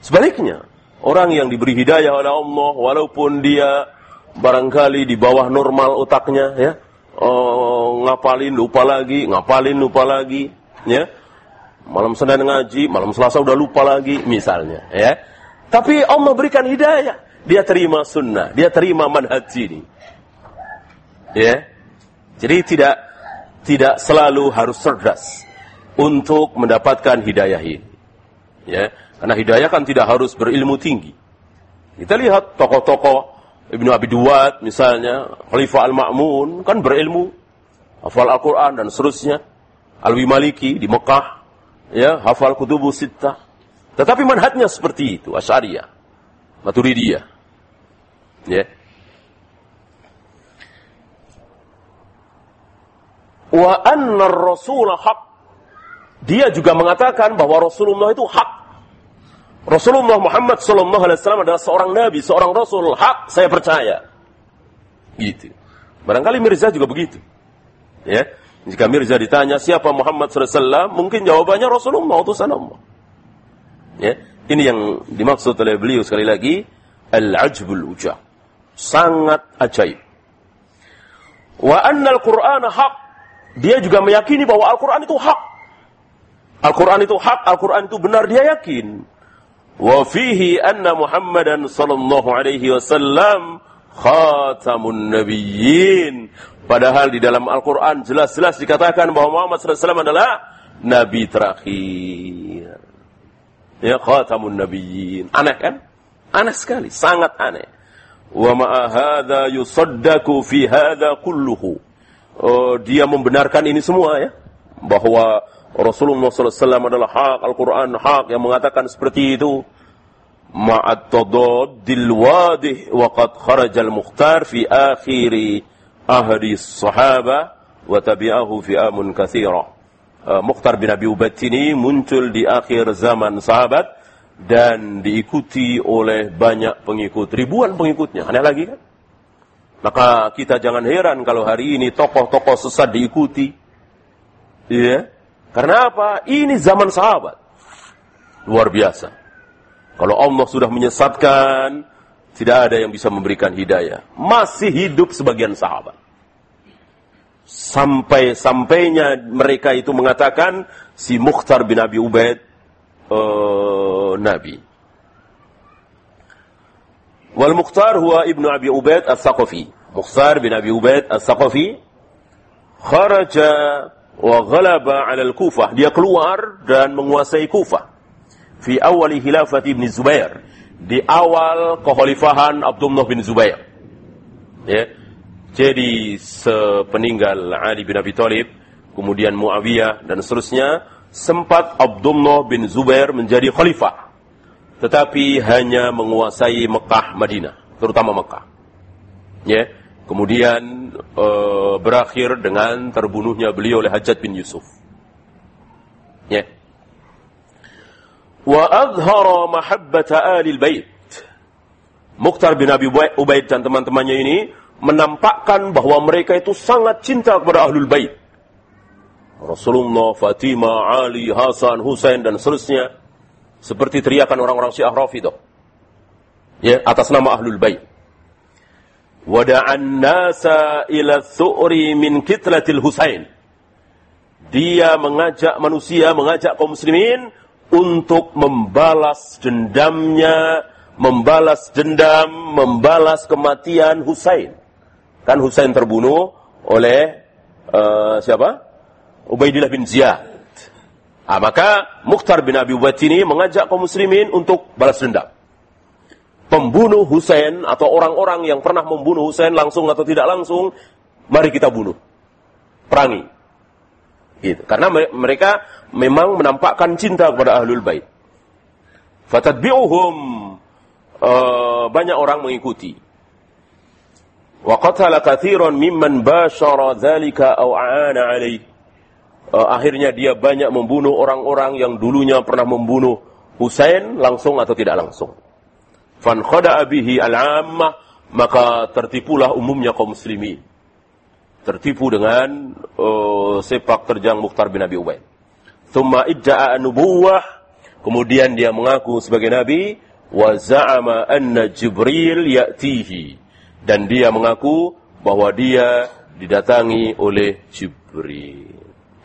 Sebaliknya, orang yang diberi hidayah oleh Allah, walaupun dia barangkali di bawah normal otaknya, ya, oh, ngapalin lupa lagi, ngapalin lupa lagi, ya, malam Senin ngaji, malam Selasa udah lupa lagi, misalnya, ya. Tapi Allah berikan hidayah dia terima sunnah, dia terima manhaj ini. Ya. Jadi tidak tidak selalu harus cerdas untuk mendapatkan hidayah ini. Ya, karena hidayah kan tidak harus berilmu tinggi. Kita lihat tokoh-tokoh Ibnu Abi Duwad misalnya, Khalifah Al-Ma'mun kan berilmu, hafal Al-Qur'an dan seterusnya. Alwi Maliki di Mekah, ya, hafal kutubu sittah. Tetapi manhajnya seperti itu, Asy'ariyah, Maturidiyah. Ya. Wa anna rasul. Dia juga mengatakan bahwa Rasulullah itu hak. Rasulullah Muhammad wasallam adalah seorang nabi, seorang rasul hak, saya percaya. Gitu. Barangkali Mirza juga begitu. Ya. Jika Mirza ditanya siapa Muhammad wasallam, mungkin jawabannya Rasulullah utusan Allah. Ya. Ini yang dimaksud oleh beliau sekali lagi al-ajbul ujab sangat ajaib. Wa annal Qur'an haq. Dia juga meyakini bahwa Al-Qur'an itu hak. Al-Qur'an itu hak, Al-Qur'an itu benar dia yakin. Wa fihi anna Muhammadan sallallahu alaihi wasallam khatamun nabiyyin. Padahal di dalam Al-Qur'an jelas-jelas dikatakan bahwa Muhammad SAW adalah nabi terakhir. Ya khatamun nabiyyin. Aneh kan? Aneh sekali, sangat aneh. Wa ma'a yusaddaku fi hadha kulluhu. Uh, dia membenarkan ini semua ya. Bahwa Rasulullah SAW adalah hak, Al-Quran hak yang mengatakan seperti itu. Ma'at tadaddil wadih wa qad kharajal mukhtar fi akhiri ahli sahaba wa tabi'ahu fi amun kathira. Uh, Mukhtar bin Abi Ubaid ini muncul di akhir zaman sahabat dan diikuti oleh banyak pengikut, ribuan pengikutnya. Aneh lagi kan? Maka kita jangan heran kalau hari ini tokoh-tokoh sesat diikuti. Iya. Karena apa? Ini zaman sahabat. Luar biasa. Kalau Allah sudah menyesatkan, tidak ada yang bisa memberikan hidayah. Masih hidup sebagian sahabat. Sampai-sampainya mereka itu mengatakan si Mukhtar bin Abi Ubaid uh, Nabi. Wal Mukhtar huwa ibnu Abi Ubaid al-Thaqafi. Mukhtar bin Abi Ubaid al-Thaqafi kharaja wa ghalaba 'ala al-Kufah. Dia keluar dan menguasai Kufah. Fi awal khilafat Ibn Zubair. Di awal kekhalifahan Abdullah bin Zubair. Ya. Jadi sepeninggal Ali bin Abi Thalib, kemudian Muawiyah dan seterusnya, sempat Abdullah bin Zubair menjadi khalifah. Tetapi hanya menguasai Mekah, Madinah, terutama Mekah. Ya. Kemudian e, berakhir dengan terbunuhnya beliau oleh Hajjat bin Yusuf. Ya. Wa azhara mahabbata alil bait. Mukhtar bin Abi Ubaid dan teman-temannya ini menampakkan bahwa mereka itu sangat cinta kepada ahlul bait. Rasulullah, Fatimah, Ali, Hasan, Husain dan seterusnya seperti teriakan orang-orang Syiah Rafidah. Ya, atas nama ahlul bait wada'an nasa ila thu'ri min kitlatil Husain. Dia mengajak manusia, mengajak kaum muslimin untuk membalas dendamnya, membalas dendam, membalas kematian Husain. Kan Husain terbunuh oleh uh, siapa? Ubaidillah bin Ziyad. Ah, maka Mukhtar bin Abi Ubaid ini mengajak kaum muslimin untuk balas dendam pembunuh Husain atau orang-orang yang pernah membunuh Husain langsung atau tidak langsung, mari kita bunuh. Perangi. Gitu. Karena mereka memang menampakkan cinta kepada Ahlul Bait. Fatadbi'uhum uh, banyak orang mengikuti. Wa qatala kathiran mimman bashara dzalika aw alaih. Uh, akhirnya dia banyak membunuh orang-orang yang dulunya pernah membunuh Husain langsung atau tidak langsung fan khada'a bihi al-ammah maka tertipulah umumnya kaum muslimin. Tertipu dengan uh, sepak terjang Mukhtar bin Abi Ubaid. Thumma idda'a nubuwah kemudian dia mengaku sebagai nabi wa za'ama anna Jibril ya'tihi. Dan dia mengaku bahwa dia didatangi oleh Jibril.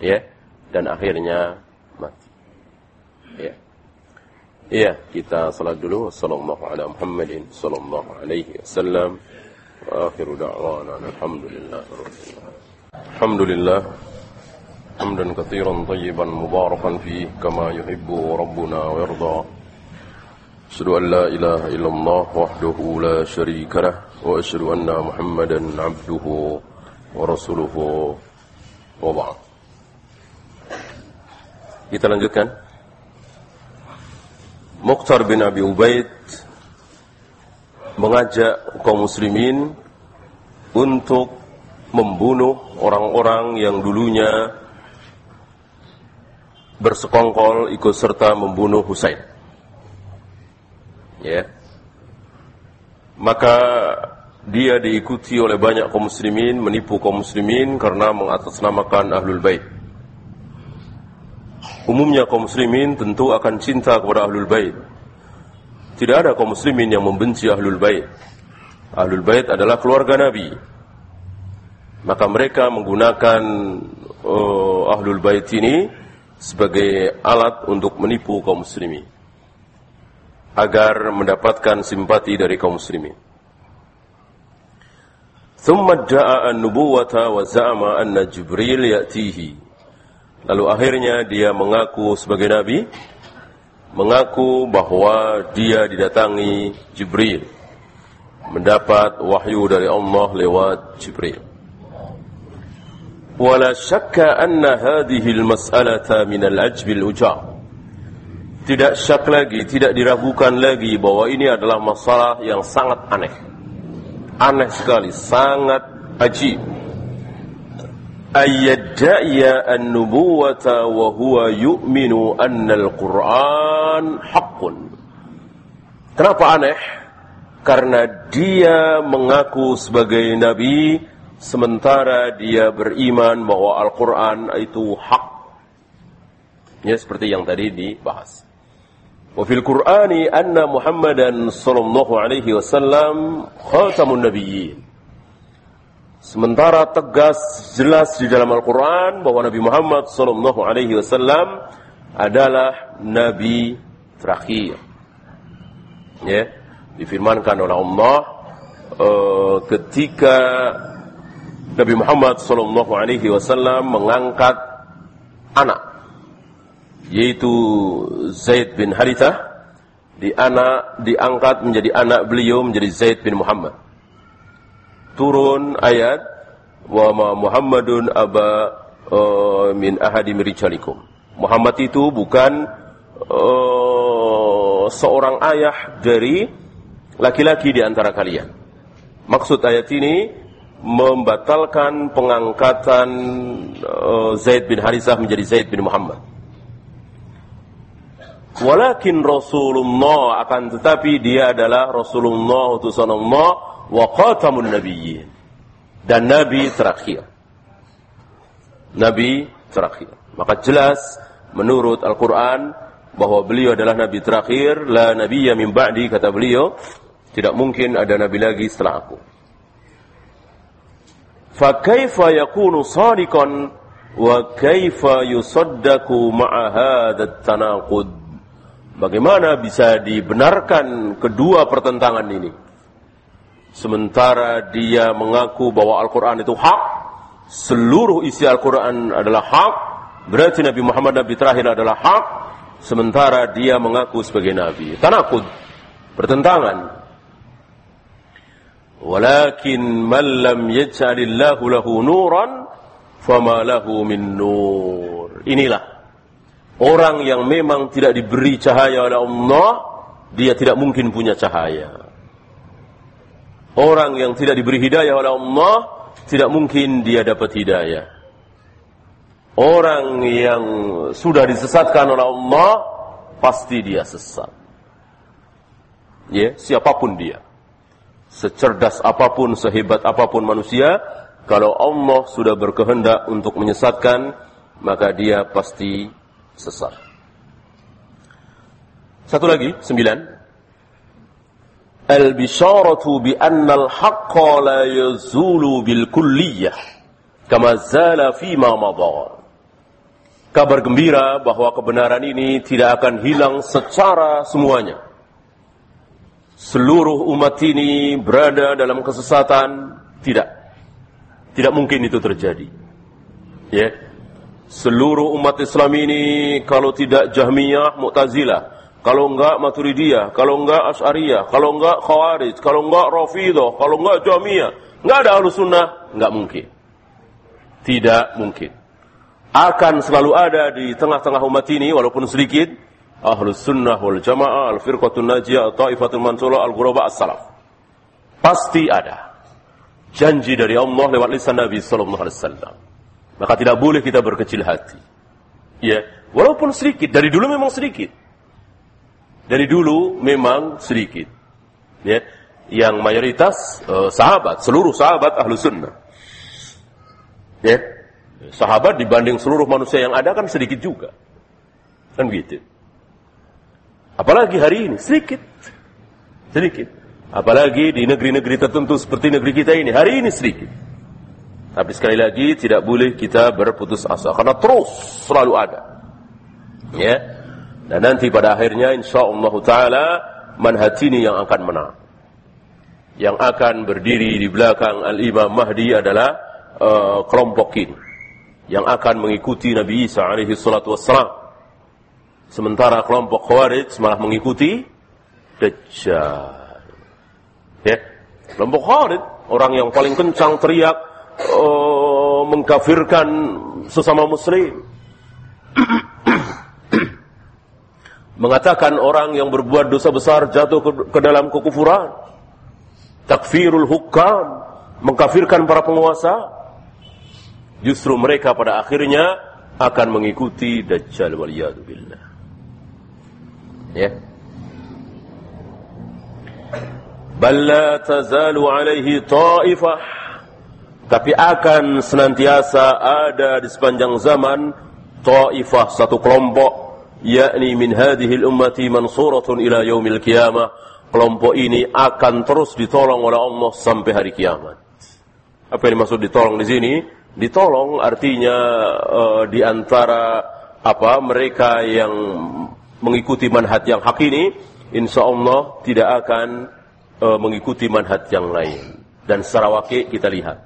Ya? Dan akhirnya Iya, kita salat dulu. Sallallahu ala Muhammadin sallallahu alaihi wasallam. Wa akhiru da'wana alhamdulillah. Alhamdulillah. Hamdan katsiran tayyiban mubarakan fi kama yuhibbu rabbuna wa yarda. Asyhadu an la ilaha illallah wahdahu la syarika lah wa asyhadu anna Muhammadan 'abduhu wa rasuluhu wa ba'd. Kita lanjutkan. Mukhtar bin Abi Ubaid mengajak kaum muslimin untuk membunuh orang-orang yang dulunya bersekongkol ikut serta membunuh Husain. Ya. Maka dia diikuti oleh banyak kaum muslimin, menipu kaum muslimin karena mengatasnamakan Ahlul Bait. Umumnya kaum muslimin tentu akan cinta kepada ahlul bait. Tidak ada kaum muslimin yang membenci ahlul bait. Ahlul bait adalah keluarga Nabi. Maka mereka menggunakan uh, ahlul bait ini sebagai alat untuk menipu kaum muslimin agar mendapatkan simpati dari kaum muslimin. ثم ادعى النبوة وزعم أن جبريل يأتيه Lalu akhirnya dia mengaku sebagai nabi, mengaku bahwa dia didatangi Jibril, mendapat wahyu dari Allah lewat Jibril. Wala syakka anna hadhihi al-mas'alata min al-ajb al-ujab. Tidak syak lagi, tidak diragukan lagi bahwa ini adalah masalah yang sangat aneh. Aneh sekali, sangat ajib ayyadda'iya an-nubuwata wa huwa yu'minu anna al-Qur'an haqqun. Kenapa aneh? Karena dia mengaku sebagai nabi sementara dia beriman bahwa Al-Qur'an itu hak. Ya seperti yang tadi dibahas. Wa fil Qur'ani anna Muhammadan sallallahu alaihi wasallam khatamun nabiyyin. Sementara tegas jelas di dalam Al-Quran bahwa Nabi Muhammad Sallallahu Alaihi Wasallam adalah Nabi terakhir. Ya, difirmankan oleh Allah uh, ketika Nabi Muhammad Sallallahu Alaihi Wasallam mengangkat anak yaitu Zaid bin Harithah di anak diangkat menjadi anak beliau menjadi Zaid bin Muhammad. Turun ayat wa ma Muhammadun aba uh, min ahadi rijalikum. Muhammad itu bukan uh, seorang ayah dari laki-laki di antara kalian. Maksud ayat ini membatalkan pengangkatan uh, Zaid bin Harithah menjadi Zaid bin Muhammad. Walakin Rasulullah akan tetapi dia adalah Rasulullah utusan Allah wa khatamun nabiyyin. Dan nabi terakhir. Nabi terakhir. Maka jelas menurut Al-Qur'an bahwa beliau adalah nabi terakhir, la nabiyya min ba'di kata beliau, tidak mungkin ada nabi lagi setelah aku. Fa kaifa yakunu sadiqan wa kaifa yusaddaku ma'a hadha Bagaimana bisa dibenarkan kedua pertentangan ini? Sementara dia mengaku bahwa Al-Quran itu hak, seluruh isi Al-Quran adalah hak, berarti Nabi Muhammad Nabi terakhir adalah hak, sementara dia mengaku sebagai Nabi. Tanakud, pertentangan. Walakin man lam yaj'alillahu lahu nuran, fama lahu min nur. Inilah Orang yang memang tidak diberi cahaya oleh Allah, dia tidak mungkin punya cahaya. Orang yang tidak diberi hidayah oleh Allah, tidak mungkin dia dapat hidayah. Orang yang sudah disesatkan oleh Allah, pasti dia sesat. Ya, siapa pun dia. Secerdas apa pun, sehebat apa pun manusia, kalau Allah sudah berkehendak untuk menyesatkan, maka dia pasti sesat. Satu lagi, sembilan. Al-haqqa la yazulu bil kulliyah kama zala ma madha. Kabar gembira bahwa kebenaran ini tidak akan hilang secara semuanya. Seluruh umat ini berada dalam kesesatan, tidak. Tidak mungkin itu terjadi. Ya. Yeah seluruh umat Islam ini kalau tidak Jahmiyah, Mu'tazilah, kalau enggak Maturidiyah, kalau enggak Asy'ariyah, kalau enggak Khawarij, kalau enggak Rafidhah, kalau enggak Jahmiyah, enggak ada Ahlus Sunnah, enggak mungkin. Tidak mungkin. Akan selalu ada di tengah-tengah umat ini walaupun sedikit Ahlus Sunnah wal Jamaah, Al-Firqatun Najiyah, Taifatul Mansura, Al-Ghuraba, As-Salaf. Pasti ada. Janji dari Allah lewat lisan Nabi sallallahu alaihi wasallam. Maka tidak boleh kita berkecil hati. Ya, walaupun sedikit, dari dulu memang sedikit. Dari dulu memang sedikit. Ya, yang mayoritas uh, sahabat, seluruh sahabat ahlu sunnah. Ya, sahabat dibanding seluruh manusia yang ada kan sedikit juga. Kan gitu. Apalagi hari ini, sedikit. Sedikit. Apalagi di negeri-negeri tertentu seperti negeri kita ini, hari ini sedikit. Tapi sekali lagi tidak boleh kita berputus asa karena terus selalu ada. Ya. Dan nanti pada akhirnya insyaallah taala manhaj ini yang akan menang. Yang akan berdiri di belakang Al-Imam Mahdi adalah uh, kelompok ini yang akan mengikuti Nabi Isa alaihi salatu wassalam. Sementara kelompok Khawarij malah mengikuti Dajjal. Ya. Kelompok Khawarij orang yang paling kencang teriak uh, mengkafirkan sesama muslim. Mengatakan orang yang berbuat dosa besar jatuh ke, ke dalam kekufuran. Takfirul hukam, mengkafirkan para penguasa. Justru mereka pada akhirnya akan mengikuti Dajjal waliyadzubillah. Ya. Bal tazalu alaihi ta'ifah tapi akan senantiasa ada di sepanjang zaman ta'ifah satu kelompok yakni min hadhihi ummati mansuratun ila yaumil qiyamah. Kelompok ini akan terus ditolong oleh Allah sampai hari kiamat. Apa yang dimaksud ditolong di sini? Ditolong artinya uh, di antara apa mereka yang mengikuti manhaj yang hak ini, insya Allah tidak akan uh, mengikuti manhaj yang lain. Dan secara wakil kita lihat.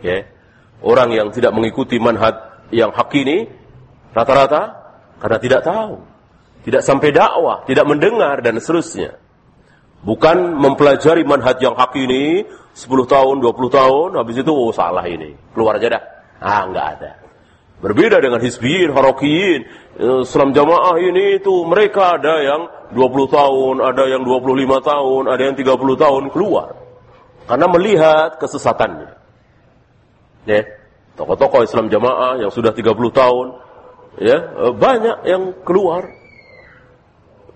Okay. Orang yang tidak mengikuti manhaj yang hak ini, rata-rata karena tidak tahu. Tidak sampai dakwah, tidak mendengar dan seterusnya. Bukan mempelajari manhaj yang hak ini 10 tahun, 20 tahun, habis itu oh salah ini. Keluar aja dah. Ah, enggak ada. Berbeda dengan hizbiyin, harokiyin, Islam jamaah ini itu mereka ada yang 20 tahun, ada yang 25 tahun, ada yang 30 tahun keluar. Karena melihat kesesatannya. Ya, tokoh-tokoh Islam jamaah yang sudah 30 tahun, ya eh, banyak yang keluar.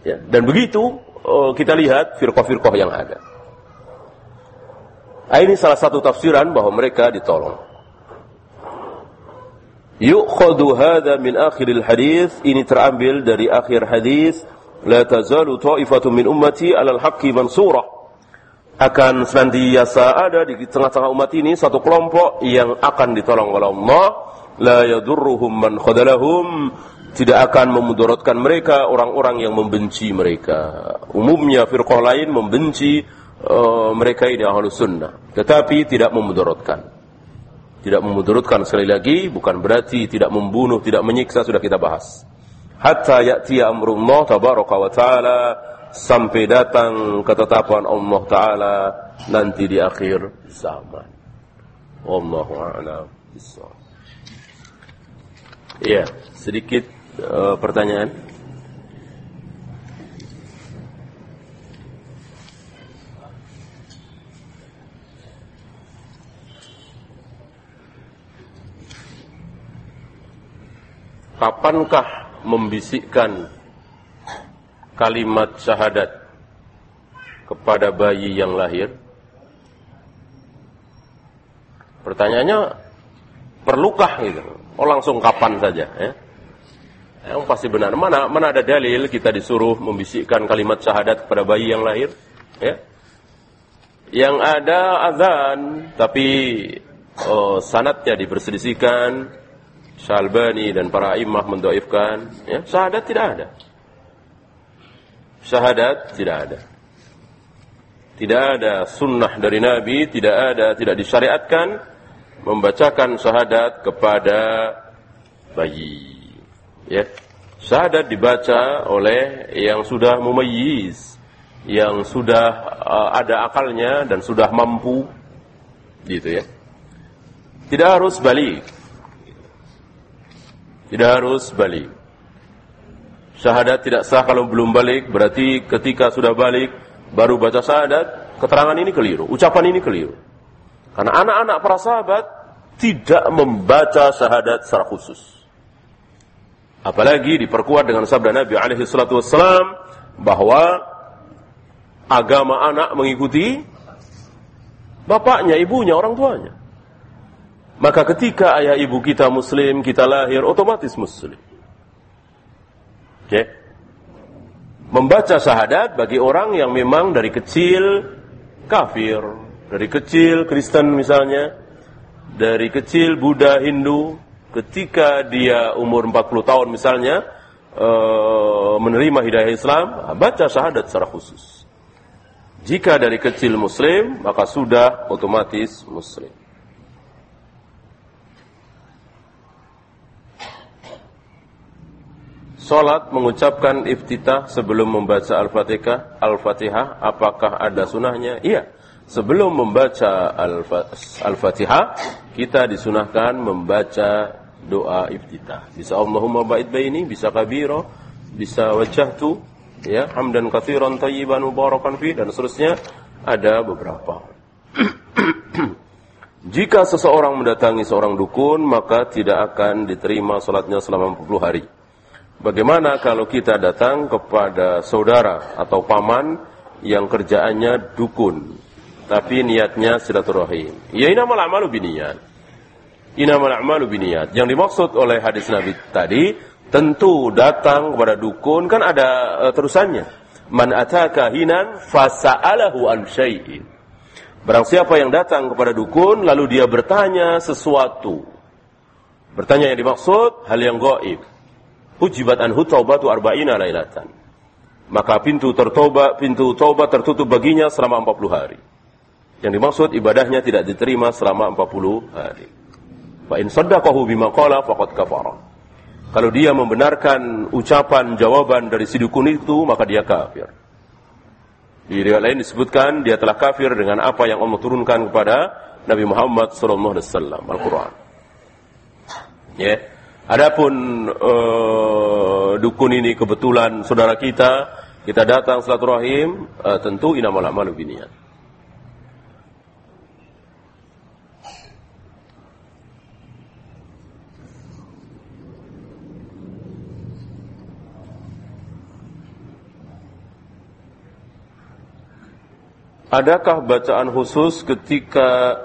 Ya, dan begitu eh, kita lihat firqah-firqah yang ada. Nah, ini salah satu tafsiran bahwa mereka ditolong. Yu'khadu hadha min akhiril hadis ini terambil dari akhir hadis la tazalu ta'ifatu min ummati 'alal haqqi mansurah akan senantiasa ada di tengah-tengah umat ini satu kelompok yang akan ditolong oleh Allah la yadurruhum man khadalahum tidak akan memudaratkan mereka orang-orang yang membenci mereka. Umumnya firqah lain membenci uh, mereka ini ahlu sunnah. Tetapi tidak memudaratkan. Tidak memudaratkan sekali lagi bukan berarti tidak membunuh, tidak menyiksa sudah kita bahas. Hatta ya'ti amrullah tabaraka wa ta'ala sampai datang ketetapan Allah taala nanti di akhir zaman. Wallahu a'lam bishawab. Iya, sedikit uh, pertanyaan. Kapankah membisikkan kalimat syahadat kepada bayi yang lahir? Pertanyaannya, perlukah gitu? Oh langsung kapan saja ya. Yang pasti benar. Mana mana ada dalil kita disuruh membisikkan kalimat syahadat kepada bayi yang lahir? Ya. Yang ada azan tapi oh, sanatnya diperselisihkan. Syalbani dan para imam mendoifkan. Ya, syahadat tidak ada. Syahadat tidak ada. Tidak ada sunnah dari Nabi, tidak ada, tidak disyariatkan membacakan syahadat kepada bayi. Ya. Syahadat dibaca oleh yang sudah mumayyiz, yang sudah uh, ada akalnya dan sudah mampu gitu ya. Tidak harus balik. Tidak harus balik. Syahadat tidak sah kalau belum balik, berarti ketika sudah balik baru baca syahadat, keterangan ini keliru, ucapan ini keliru. Karena anak-anak para sahabat tidak membaca syahadat secara khusus. Apalagi diperkuat dengan sabda Nabi alaihi salatu wassalam bahwa agama anak mengikuti bapaknya, ibunya, orang tuanya. Maka ketika ayah ibu kita muslim, kita lahir otomatis muslim. Oke. Okay. Membaca syahadat bagi orang yang memang dari kecil kafir, dari kecil Kristen misalnya, dari kecil Buddha Hindu, ketika dia umur 40 tahun misalnya, e, menerima hidayah Islam, baca syahadat secara khusus. Jika dari kecil Muslim, maka sudah otomatis Muslim. Salat mengucapkan iftitah sebelum membaca Al-Fatihah, Al-Fatihah apakah ada sunahnya? Iya. Sebelum membaca Al-Fatihah, kita disunahkan membaca doa iftitah. Bisa Allahumma ba'id baini, bisa kabiro, bisa wajahtu, ya, hamdan kathiran tayyiban mubarakan fi, dan seterusnya. Ada beberapa. *clears throat* Jika seseorang mendatangi seorang dukun, maka tidak akan diterima salatnya selama 40 hari. Bagaimana kalau kita datang kepada saudara atau paman yang kerjaannya dukun? Tapi niatnya silaturahim. Ya inamal a'malu biniyat. Inamal a'malu biniyat. Yang dimaksud oleh hadis Nabi tadi, Tentu datang kepada dukun kan ada uh, terusannya. Man ataka hinan fasa'alahu an syai'in. Barang siapa yang datang kepada dukun lalu dia bertanya sesuatu. Bertanya yang dimaksud hal yang gaib. Ujibat anhu taubatu arba'ina lailatan. Maka pintu tertobat, pintu taubat tertutup baginya selama 40 hari. Yang dimaksud ibadahnya tidak diterima selama 40 hari. Fa in saddaqahu bima qala faqad kafara. Kalau dia membenarkan ucapan jawaban dari si dukun itu, maka dia kafir. Di riwayat lain disebutkan dia telah kafir dengan apa yang Allah turunkan kepada Nabi Muhammad sallallahu alaihi wasallam, Al-Qur'an. Ya. Yeah. Adapun uh, dukun ini kebetulan saudara kita, kita datang silaturahim, uh, tentu inamal amalu biniyat. Adakah bacaan khusus ketika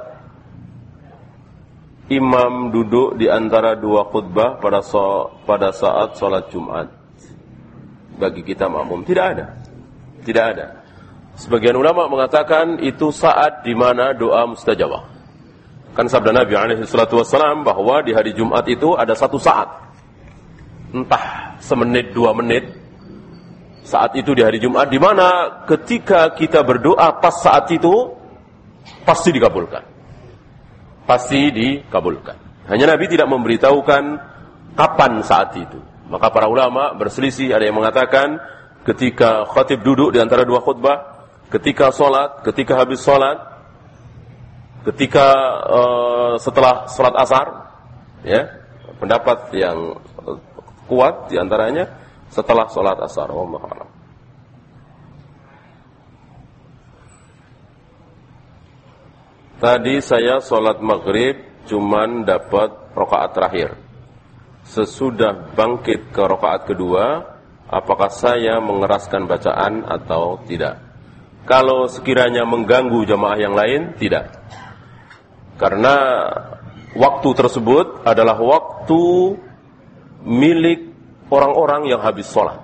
imam duduk di antara dua khutbah pada so, pada saat sholat Jumat? Bagi kita makmum tidak ada. Tidak ada. Sebagian ulama mengatakan itu saat di mana doa mustajabah. Kan sabda Nabi alaihi salatu bahwa di hari Jumat itu ada satu saat. Entah semenit dua menit saat itu di hari Jumat di mana ketika kita berdoa pas saat itu pasti dikabulkan pasti dikabulkan. Hanya Nabi tidak memberitahukan kapan saat itu. Maka para ulama berselisih, ada yang mengatakan ketika khatib duduk di antara dua khutbah, ketika sholat, ketika habis sholat, ketika uh, setelah sholat asar, ya pendapat yang kuat di antaranya setelah sholat asar. Allah Tadi saya sholat maghrib cuman dapat rokaat terakhir. Sesudah bangkit ke rokaat kedua, apakah saya mengeraskan bacaan atau tidak? Kalau sekiranya mengganggu jamaah yang lain, tidak. Karena waktu tersebut adalah waktu milik orang-orang yang habis sholat.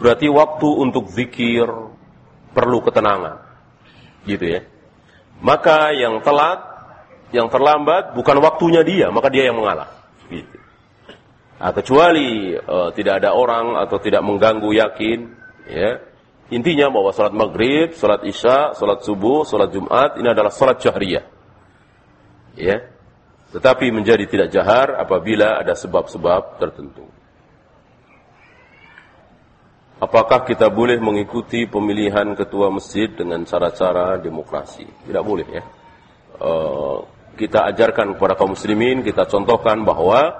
Berarti waktu untuk zikir perlu ketenangan. Gitu ya. Maka yang telat, yang terlambat bukan waktunya dia, maka dia yang mengalah. Gitu. Nah, kecuali uh, tidak ada orang atau tidak mengganggu yakin, ya. Intinya bahwa salat maghrib, salat isya, salat subuh, salat jumat ini adalah salat jahriyah. Ya. Tetapi menjadi tidak jahar apabila ada sebab-sebab tertentu. Apakah kita boleh mengikuti pemilihan ketua masjid dengan cara-cara demokrasi? Tidak boleh ya. Uh, kita ajarkan kepada kaum muslimin, kita contohkan bahwa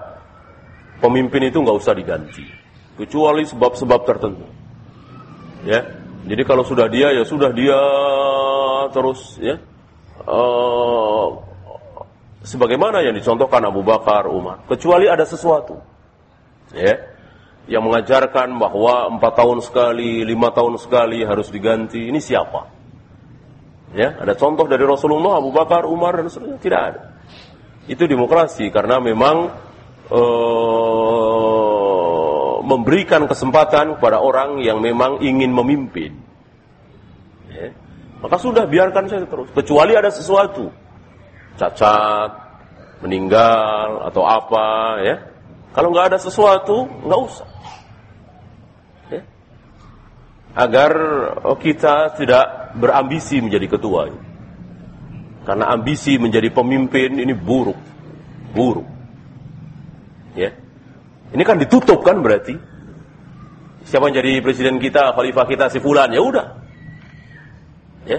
pemimpin itu nggak usah diganti, kecuali sebab-sebab tertentu. Ya, jadi kalau sudah dia ya sudah dia terus ya. Uh, sebagaimana yang dicontohkan Abu Bakar, Umar, kecuali ada sesuatu. Ya, yang mengajarkan bahwa empat tahun sekali, lima tahun sekali harus diganti. Ini siapa? Ya, ada contoh dari Rasulullah, Abu Bakar, Umar dan seterusnya tidak ada. Itu demokrasi karena memang uh, memberikan kesempatan kepada orang yang memang ingin memimpin. Ya. Maka sudah biarkan saja terus, kecuali ada sesuatu cacat, meninggal atau apa ya. Kalau nggak ada sesuatu, nggak usah agar oh, kita tidak berambisi menjadi ketua. Karena ambisi menjadi pemimpin ini buruk. Buruk. Ya. Ini kan ditutup kan berarti. Siapa yang jadi presiden kita, khalifah kita si fulan, ya udah. Ya.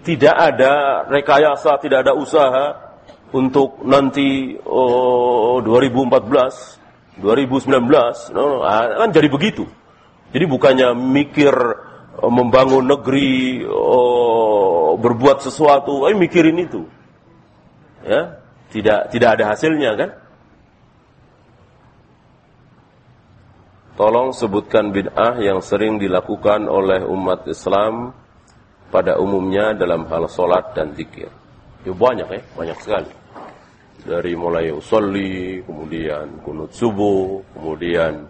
Tidak ada rekayasa, tidak ada usaha untuk nanti oh, 2014, 2019, no, no, ah, kan jadi begitu. Jadi bukannya mikir uh, membangun negeri, uh, berbuat sesuatu, eh mikirin itu. Ya, tidak tidak ada hasilnya kan? Tolong sebutkan bid'ah yang sering dilakukan oleh umat Islam pada umumnya dalam hal solat dan zikir. Ya banyak ya, banyak sekali. dari mulai usolli, kemudian kunut subuh, kemudian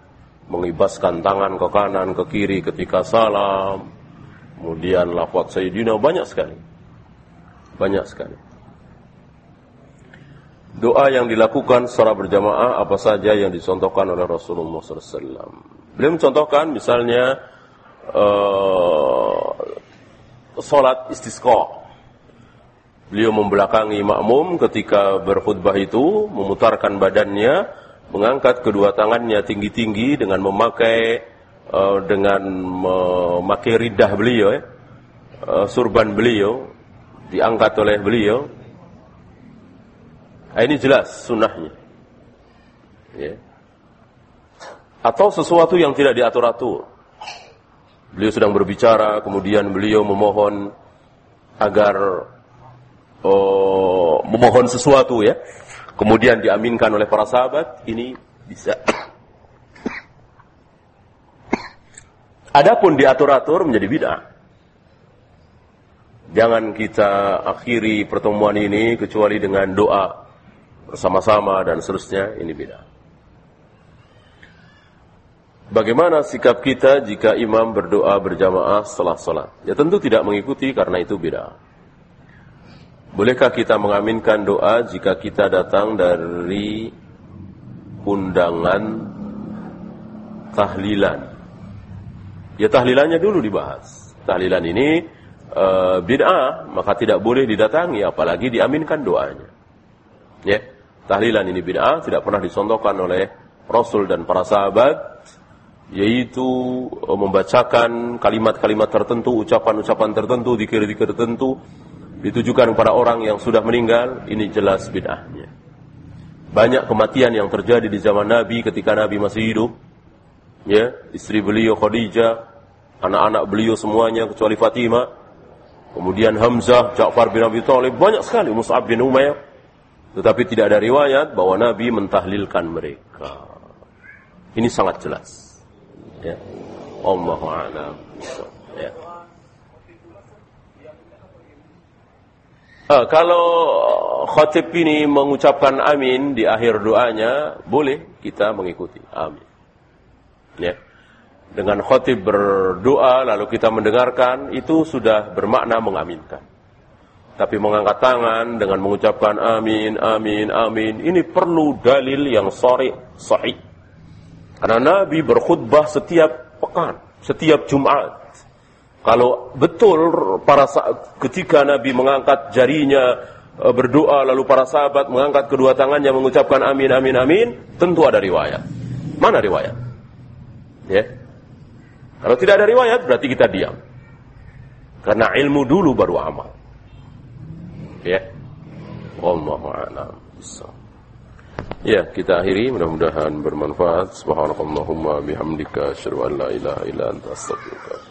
mengibaskan tangan ke kanan, ke kiri ketika salam, kemudian lafaz Sayyidina banyak sekali. Banyak sekali. Doa yang dilakukan secara berjamaah apa saja yang dicontohkan oleh Rasulullah SAW. Beliau mencontohkan misalnya uh, sholat istisqa Beliau membelakangi makmum ketika berkhutbah itu, memutarkan badannya, mengangkat kedua tangannya tinggi-tinggi dengan memakai uh, dengan memakai ridah beliau, ya, uh, surban beliau diangkat oleh beliau. Nah, ini jelas sunnahnya. Ya. Atau sesuatu yang tidak diatur-atur. Beliau sedang berbicara, kemudian beliau memohon agar oh, memohon sesuatu ya, kemudian diaminkan oleh para sahabat, ini bisa. Adapun diatur-atur menjadi bid'ah. Jangan kita akhiri pertemuan ini kecuali dengan doa bersama-sama dan seterusnya, ini bid'ah. Bagaimana sikap kita jika imam berdoa berjamaah setelah sholat? Ya tentu tidak mengikuti karena itu bid'ah. Bolehkah kita mengaminkan doa jika kita datang dari undangan tahlilan? Ya tahlilannya dulu dibahas. Tahlilan ini e, bid'ah, maka tidak boleh didatangi apalagi diaminkan doanya. Ya, tahlilan ini bid'ah tidak pernah disontohkan oleh Rasul dan para sahabat yaitu eh, membacakan kalimat-kalimat tertentu, ucapan-ucapan tertentu, dikir-dikir tertentu ditujukan kepada orang yang sudah meninggal, ini jelas bid'ahnya. Banyak kematian yang terjadi di zaman Nabi ketika Nabi masih hidup. Ya, istri beliau Khadijah, anak-anak beliau semuanya kecuali Fatimah. Kemudian Hamzah, Ja'far bin Abi Thalib, banyak sekali Mus'ab bin Umayyah. Tetapi tidak ada riwayat bahwa Nabi mentahlilkan mereka. Ini sangat jelas. Ya. Allahu a'lam. Ya. Uh, kalau khotib ini mengucapkan amin di akhir doanya, boleh kita mengikuti. Amin. Ya. Dengan khotib berdoa lalu kita mendengarkan, itu sudah bermakna mengaminkan. Tapi mengangkat tangan dengan mengucapkan amin, amin, amin, ini perlu dalil yang sore, sahih. Karena Nabi berkhutbah setiap pekan, setiap Jumat. Kalau betul para ketika Nabi mengangkat jarinya e, berdoa lalu para sahabat mengangkat kedua tangannya mengucapkan amin amin amin, tentu ada riwayat. Mana riwayat? Ya. Kalau tidak ada riwayat berarti kita diam. Karena ilmu dulu baru amal. Ya. Wallahu a'lam. Ya, kita akhiri mudah-mudahan bermanfaat. Subhanakallahumma bihamdika asyhadu an la ilaha illa anta astaghfiruka.